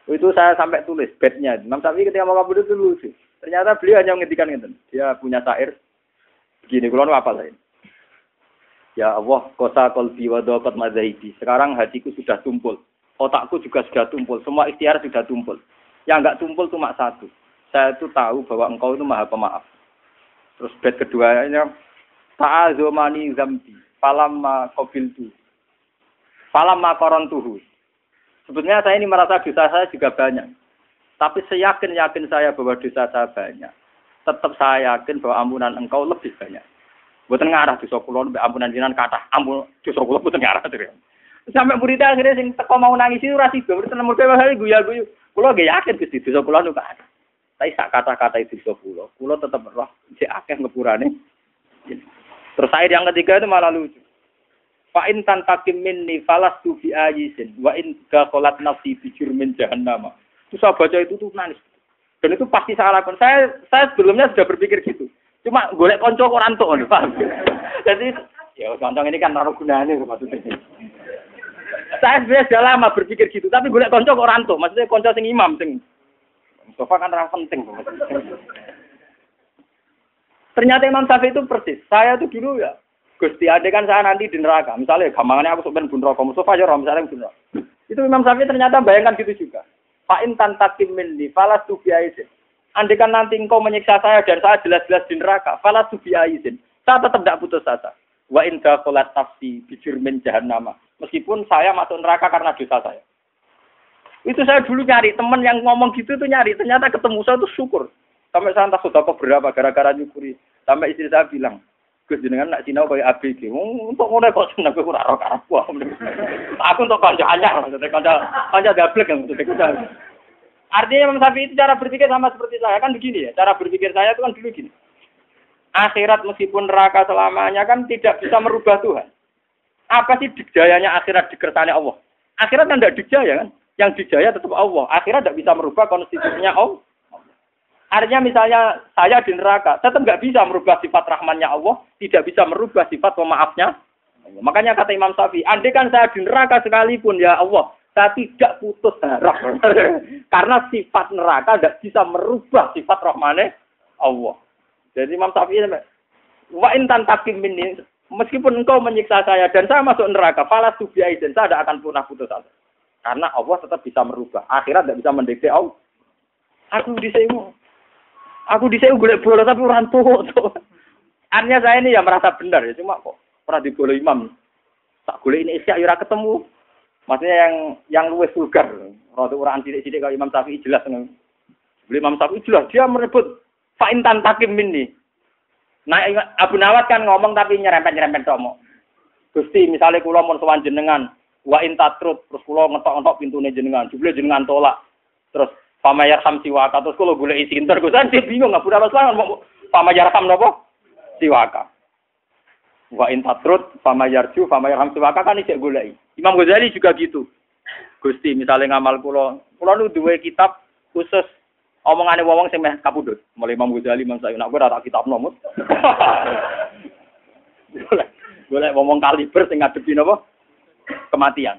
S2: Itu saya sampai tulis bednya. Imam Syafi'i ketika mau kabur itu lucu. Ternyata beliau hanya menghentikan itu. Dia punya syair. Begini, kalau apa lain? Ya Allah, kosa kolbi wa madhaibi. Sekarang hatiku sudah tumpul. Otakku juga sudah tumpul. Semua ikhtiar sudah tumpul. Yang enggak tumpul cuma satu. Saya itu tahu bahwa engkau itu maha pemaaf. Terus bed keduanya, Ta'azomani zambi. Falamma qabiltu. Falamma tuhu. Sebetulnya saya ini merasa dosa saya juga banyak. Tapi seyakin-yakin saya bahwa dosa saya banyak. Tetap saya yakin bahwa ampunan engkau lebih banyak. Buatan ngarah dosa kula ampunan jinan kata ampun dosa kula buatan ngarah. Sampai muridnya akhirnya sing teko mau nangis itu rasi gue berarti nomor gue hari guya guyu. Kulo gak yakin dosa kula nu ada. Tapi sak kata-kata itu dosa kula, kula tetap roh si akeh ngepurane. Terus saya yang ketiga itu malah lucu. Fa in tantakim minni falastu fi ayisin wa in dakhalat nafsi fi jurmin jahannam. Itu saya baca itu tuh nangis. Dan itu pasti saya lakukan. Saya saya sebelumnya sudah berpikir gitu. Cuma golek konco kok rantuk ngono, paham? Jadi ya konco ini kan naruh gunanya maksudnya. Saya sebenarnya sudah lama berpikir gitu, tapi golek konco kok rantuk. Maksudnya konco sing imam sing Sofa kan orang penting. Ternyata Imam Syafi'i itu persis. Saya tuh dulu ya Gusti ada kan saya nanti di neraka. Misalnya gampangannya aku sebenarnya bun rokok Mustafa ya misalnya bun Itu Imam Syafi'i ternyata bayangkan gitu juga. Pak Intan takim minni falas tubiaisin. Andai kan nanti engkau menyiksa saya dan saya jelas-jelas di neraka, falas tubiaisin. Saya tetap tidak putus asa. Wa inda kolat nafsi bijurmin jahannama. Meskipun saya masuk neraka karena dosa saya. Itu saya dulu nyari teman yang ngomong gitu tuh nyari. Ternyata ketemu saya tuh syukur. Sampai saya entah sudah berapa gara-gara nyukuri. Sampai istri saya bilang, Gus jenengan nak sinau kaya ABG. Untuk ngono kok seneng kowe ora ora karepku. (laughs) Aku untuk kanca anyar, maksudnya kanca kanca dablek yang maksudnya. Artinya Imam Syafi'i itu cara berpikir sama seperti saya kan begini ya. Cara berpikir saya itu kan dulu gini. Akhirat meskipun neraka selamanya kan tidak bisa merubah Tuhan. Apa sih dijayanya akhirat dikersane Allah? Akhirat kan tidak dijaya kan? Yang dijaya tetap Allah. Akhirat tidak bisa merubah konstitusinya Allah. Artinya misalnya saya di neraka, tetap nggak bisa merubah sifat rahmannya Allah, tidak bisa merubah sifat pemaafnya. Makanya kata Imam Syafi'i, andai kan saya di neraka sekalipun ya Allah, saya tidak putus harap. (laughs) Karena sifat neraka tidak bisa merubah sifat rahmannya Allah. Jadi Imam Syafi'i wa intan takim meskipun engkau menyiksa saya dan saya masuk neraka, falas dan saya tidak akan pernah putus asa. Karena Allah tetap bisa merubah. Akhirat tidak bisa mendekati Allah. Aku di sini Aku di sini boleh bola tapi orang tua. Artinya saya ini ya merasa benar ya cuma kok pernah di bola imam. Tak boleh ini isya ira ketemu. Maksudnya yang yang luwes vulgar. Rada orang sidik-sidik kalau Imam Syafi'i jelas Boleh Imam Syafi'i jelas dia merebut fa'intan takim ini. Nah Abu Nawat kan ngomong tapi nyerempet-nyerempet tomo. Gusti misalnya kulo mau jenengan wa intatrut terus kulo ngetok-ngetok pintune jenengan, jebule jenengan tolak. Terus Pamayar ham siwaka. Terus boleh isi inter, gue dia bingung nggak punya masalah. Mau pamayar ham nopo siwaka. Wa intatrut, pamayar ju, pamayar ham siwaka kan isi gulai. Imam Ghazali juga gitu. Gusti misalnya ngamal kulo, kulo nu dua kitab khusus omongane wong sing meh kapundhut. Mulai Imam Ghazali, Imam Sa'id, nak gue tak kitab nomut. (laughs) boleh, boleh ngomong kaliber sing ngadepi napa? Kematian.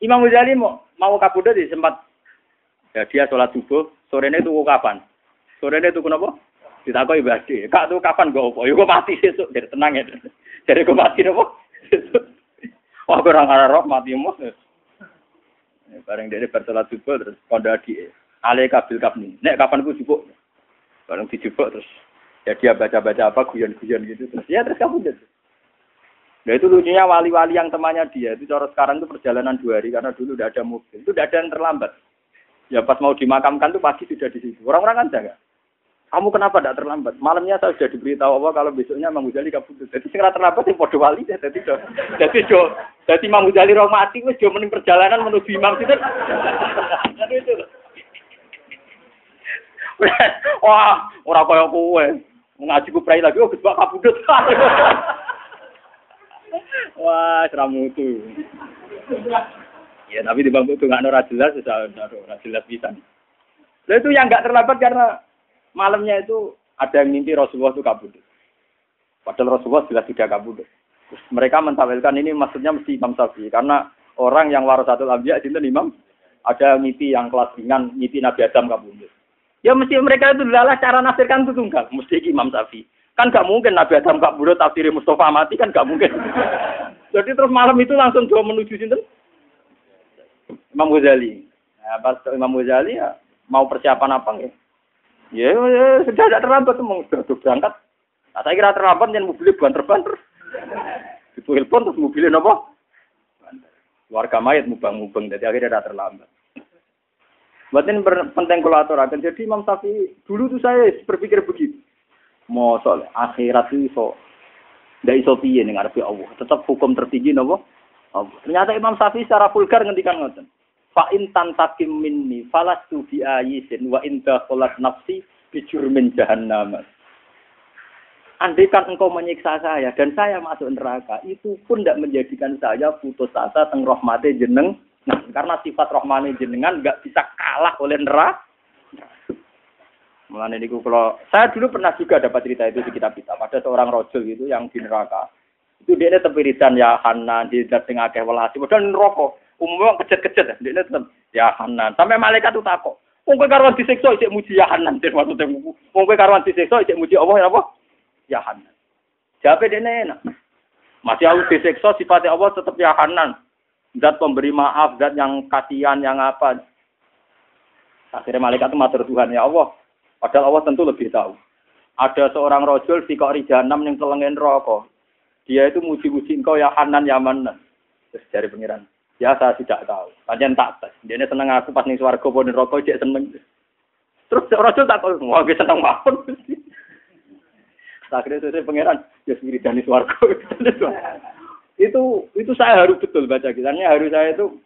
S2: Imam Ghazali mau mau kapundhut sempat Ya dia sholat subuh, sore ini tuh kapan? Sore ini tuh kenapa? Ditakoi ibadi. Kak tuh kapan gue opo? Yuk mati besok. Jadi tenang ya. Jadi gue mati apa? (laughs) Wah gue orang roh mati mus. Ya, bareng dia bersolat subuh terus kondo di alih kabil kapni. Nek kapan gue jubuk? Bareng dijubuk terus ya dia baca-baca apa guyon-guyon gitu terus ya terus kamu jadi. Nah itu lucunya wali-wali yang temannya dia itu cara sekarang itu perjalanan dua hari karena dulu udah ada mobil itu udah ada yang terlambat. Ya pas mau dimakamkan tuh pasti sudah di situ. Orang-orang kan jaga. Kamu kenapa tidak terlambat? Malamnya saya sudah diberitahu Allah kalau besoknya Imam Ghazali kabur. Jadi segera terlambat yang podo wali ya. Jadi do, jadi do, jadi Imam Ghazali roh mati wes jo mening perjalanan menuju Imam itu. Wah, orang kaya kowe. Ngaji ku prai lagi, oh kesbak kabudut. Wah, seramu itu. Ya, tapi di bangku itu nggak ora jelas, sudah ora jelas bisa. Nah itu yang nggak terlambat karena malamnya itu ada yang mimpi Rasulullah itu kabur. Padahal Rasulullah jelas tidak kabur. Mereka mentawilkan ini maksudnya mesti Imam Syafi'i karena orang yang warasatul anbiya itu imam ada mimpi yang kelas ringan, mimpi Nabi Adam kabur. Ya mesti mereka itu adalah cara nasirkan itu tunggal, mesti Imam Syafi'i. Kan gak mungkin Nabi Adam gak buruk tafsir Mustafa mati kan gak mungkin. (laughs) Jadi terus malam itu langsung dua menuju sinten Imam Ghazali. Nah, pas Imam Ghazali ya mau persiapan apa nggak? Ya, ya sudah tidak terlambat mau sudah berangkat. Nah, saya kira terlambat yang mobilnya bukan terbanter. Itu telepon terus mobilnya nopo? Warga mayat mubang-mubang, jadi akhirnya tidak terlambat. Buat ini penting kolaborasi. Jadi Imam Syafi'i dulu tuh saya berpikir begitu. Soal akhirat itu so, tidak iso piye nih ngarepe Allah. Tetap hukum tertinggi nopo? Ternyata Imam Syafi'i secara vulgar ngendikan ngoten. Fa in tantakim minni falastu bi ayisin wa in dakhalat nafsi bi jurmin jahannam. Andai kan engkau menyiksa saya dan saya masuk neraka, itu pun tidak menjadikan saya putus asa teng rahmate jeneng. Nah, karena sifat rahmane jenengan nggak bisa kalah oleh neraka. Mulane niku kalau saya dulu pernah juga dapat cerita itu di kitab-kitab. Ada seorang rojul gitu yang di neraka. Itu dia tepiritan ya Hanan, di sing akeh welasi. Padahal neraka. Umumnya kejet-kejet, dia tetap ya Hanan. Sampai malaikat itu takut. Wong kowe karuan disiksa isik muji ya Hanan den maksudnya. Wong kowe karuan disiksa isik muji Allah ya apa? Ya Hanan. Jawabe dene enak. Masih aku disiksa sifatnya Allah tetap ya Hanan. zat pemberi maaf, zat yang kasihan, yang apa. Akhirnya malaikat itu matur Tuhan, ya Allah. Padahal Allah tentu lebih tahu. Ada seorang rojul di kok rijanam yang telengin rokok. Dia itu muji-muji engkau ya Hanan ya Manan. Terus dari pengiran. Ya saya tidak tahu. Panjang tak tes. Dia ini seneng aku pas nih suarga pun rokok dia seneng. Terus rojul tak tahu. Wah gue seneng banget. (laughs) Akhirnya saya pengiran. Ya sendiri dari suarga. (laughs) itu itu saya harus betul baca kisahnya harus saya itu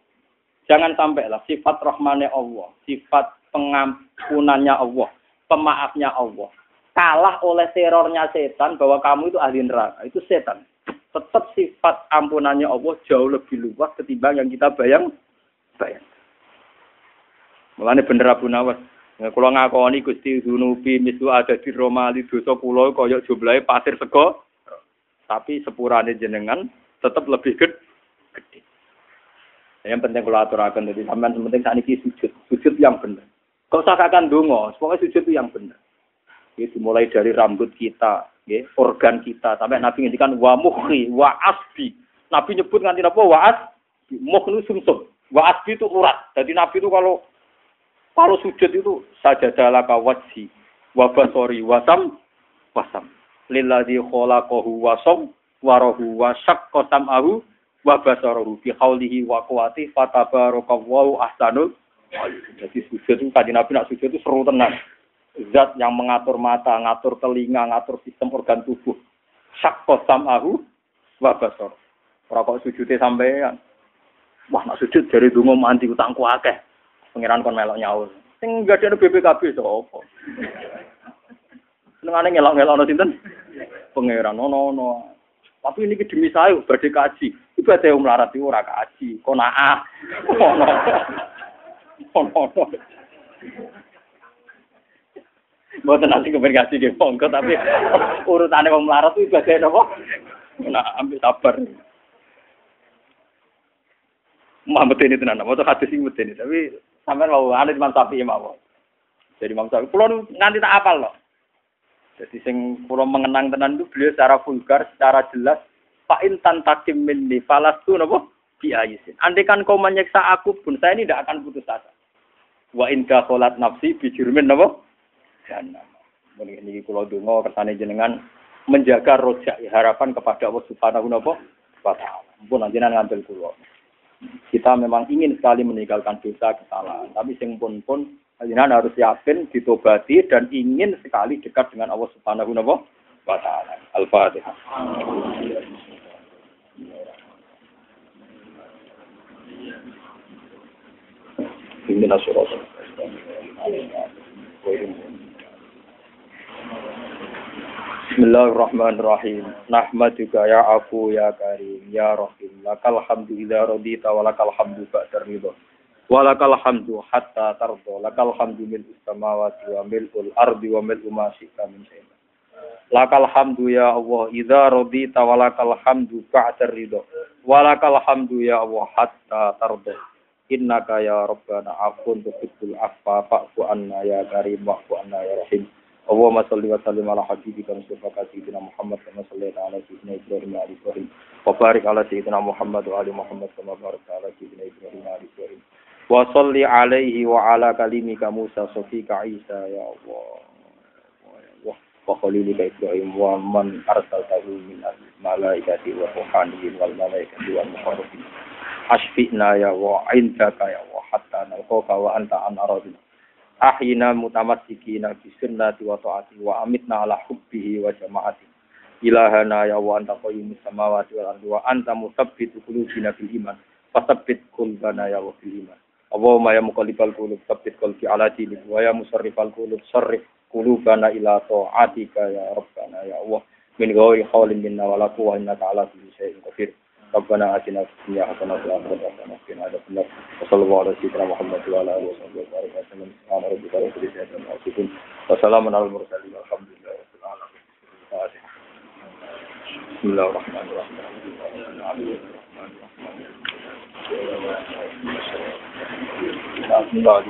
S2: jangan sampai lah sifat rahmane Allah, sifat pengampunannya Allah, pemaafnya Allah kalah oleh terornya setan bahwa kamu itu ahli neraka. Itu setan. Tetap sifat ampunannya Allah jauh lebih luas ketimbang yang kita bayang bayang. Mulane bener Abu Nawas. Nah, kalau ngakoni Gusti Zunubi misu ada di Romali dosa kula kaya jumlahe pasir sego. Tapi sepurane jenengan tetap lebih gede. Yang penting kalau aturakan jadi sampean penting saat ini sujud, sujud yang benar. Kau usah kakak dungo, pokoknya sujud itu yang benar. Ya, dimulai dari rambut kita, ya, organ kita, sampai Nabi ngendikan wa muhi, wa asbi. Nabi nyebut nganti apa? Wa asbi. Muh itu sumsum. Wa asbi itu urat. Jadi Nabi itu kalau kalau sujud itu saja dalaka wajhi wa basori wasam wasam lilladzi khalaqahu wasam warahu wa syaqqa sam'ahu wa basarahu bi haulihi wa quwwati fatabarakallahu ahsanul jadi sujud itu tadi Nabi nak sujud itu seru tenang zat yang mengatur mata, ngatur telinga, ngatur sistem organ tubuh. Syakko samahu wa basor. Ora kok sujude sampean. Wah, nak sujud dari dungo mandi utangku akeh. Pengiran kon melok nyaur. Sing gak ada BPKB sapa? Senengane ngelok-ngelokno sinten? Pengiran ono ono. Tapi ini demi saya badhe kaji. Itu ada yang melarat itu ora kaji. Konaah. (laughs) Mboten nanti kepen di monggo tapi urutannya wong melarat itu bagian apa? Nah, ambil sabar. Muhammad ini tenan, mau hadis ini ini, tapi sampai mau ada Imam Syafi'i mau. Jadi Imam Syafi'i, pulau nanti tak apal loh. Jadi sing pulau mengenang tenan itu beliau secara vulgar, secara jelas, Pak Intan takim minni falas tuh biayisin. Andai kan kau menyiksa aku pun saya ini tidak akan putus asa. Wa inka kholat nafsi bijurmin nopo jahannam. Ini kula donga kersane jenengan menjaga rojak harapan kepada Allah Subhanahu wa taala. Pun jenengan ngambil kula. Kita memang ingin sekali meninggalkan dosa kesalahan, tapi sing pun pun jenengan harus yakin ditobati dan ingin sekali dekat dengan Allah Subhanahu wa taala. Al-Fatihah. Ini nasyarakat. Bismillahirrahmanirrahim. Ya aku ya karim ya rahim. Lakal hamdu idza radita wa lakal hamdu ba'da ridha. Wa lakal hamdu hatta tarda. Lakal hamdu mil samawati wa mil'ul ardi wa mil'u ma syi'ta min. Lakal hamdu ya Allah idza radita wa lakal hamdu ba'da ridha. Wa lakal hamdu ya Allah hatta tarda. Innaka ya Rabbana afun tuhibbul afwa fa'fu anna ya karim wa'fu anna ya rahim. Allahumma salli wa sallim ala habibika Mustafa Sayyidina Muhammad kama sallaita ala Sayyidina Ibrahim wa ali Ibrahim. Wa barik ala Sayyidina Muhammad wa ali Muhammad kama barakta ala Sayyidina Ibrahim wa ali Ibrahim. Wa salli alaihi wa ala kalimika Musa sofika Isa ya Allah. Wa khalilika Ibrahim wa man arsaltahu min malaikati wa ruhaniyin wal malaikati wal muqarrabin ashfi'na ya wa indaka ya wa hatta nalqaka wa anta an aradina ahyina mutamassikina bi sunnati wa taati wa amitna ala hubbihi wa jamaati. Ilahana ya wa anta qayyumus samawati wal ardi wa anta musabbitu qulubina bil iman. Fasabbit qulbana ya wa bil iman. Allahumma ya muqallibal qulub tsabbit qalbi ala dinik. Wa ya musarrifal qulub sarrif qulubana ila taatika ya rabbana ya Allah. Min ghairi hawlin minna wa la quwwata innaka ala kulli shay'in qadir ربنا آتنا في الدنيا حسنة وفي الآخرة حسنة وقنا عذاب النار وصلى الله على سيدنا محمد وعلى آله وصحبه وبارك وسلم سبحان ربك رب العزة عما يصفون وسلام على المرسلين والحمد لله رب العالمين الفاتحة بسم الله الرحمن الرحيم الحمد لله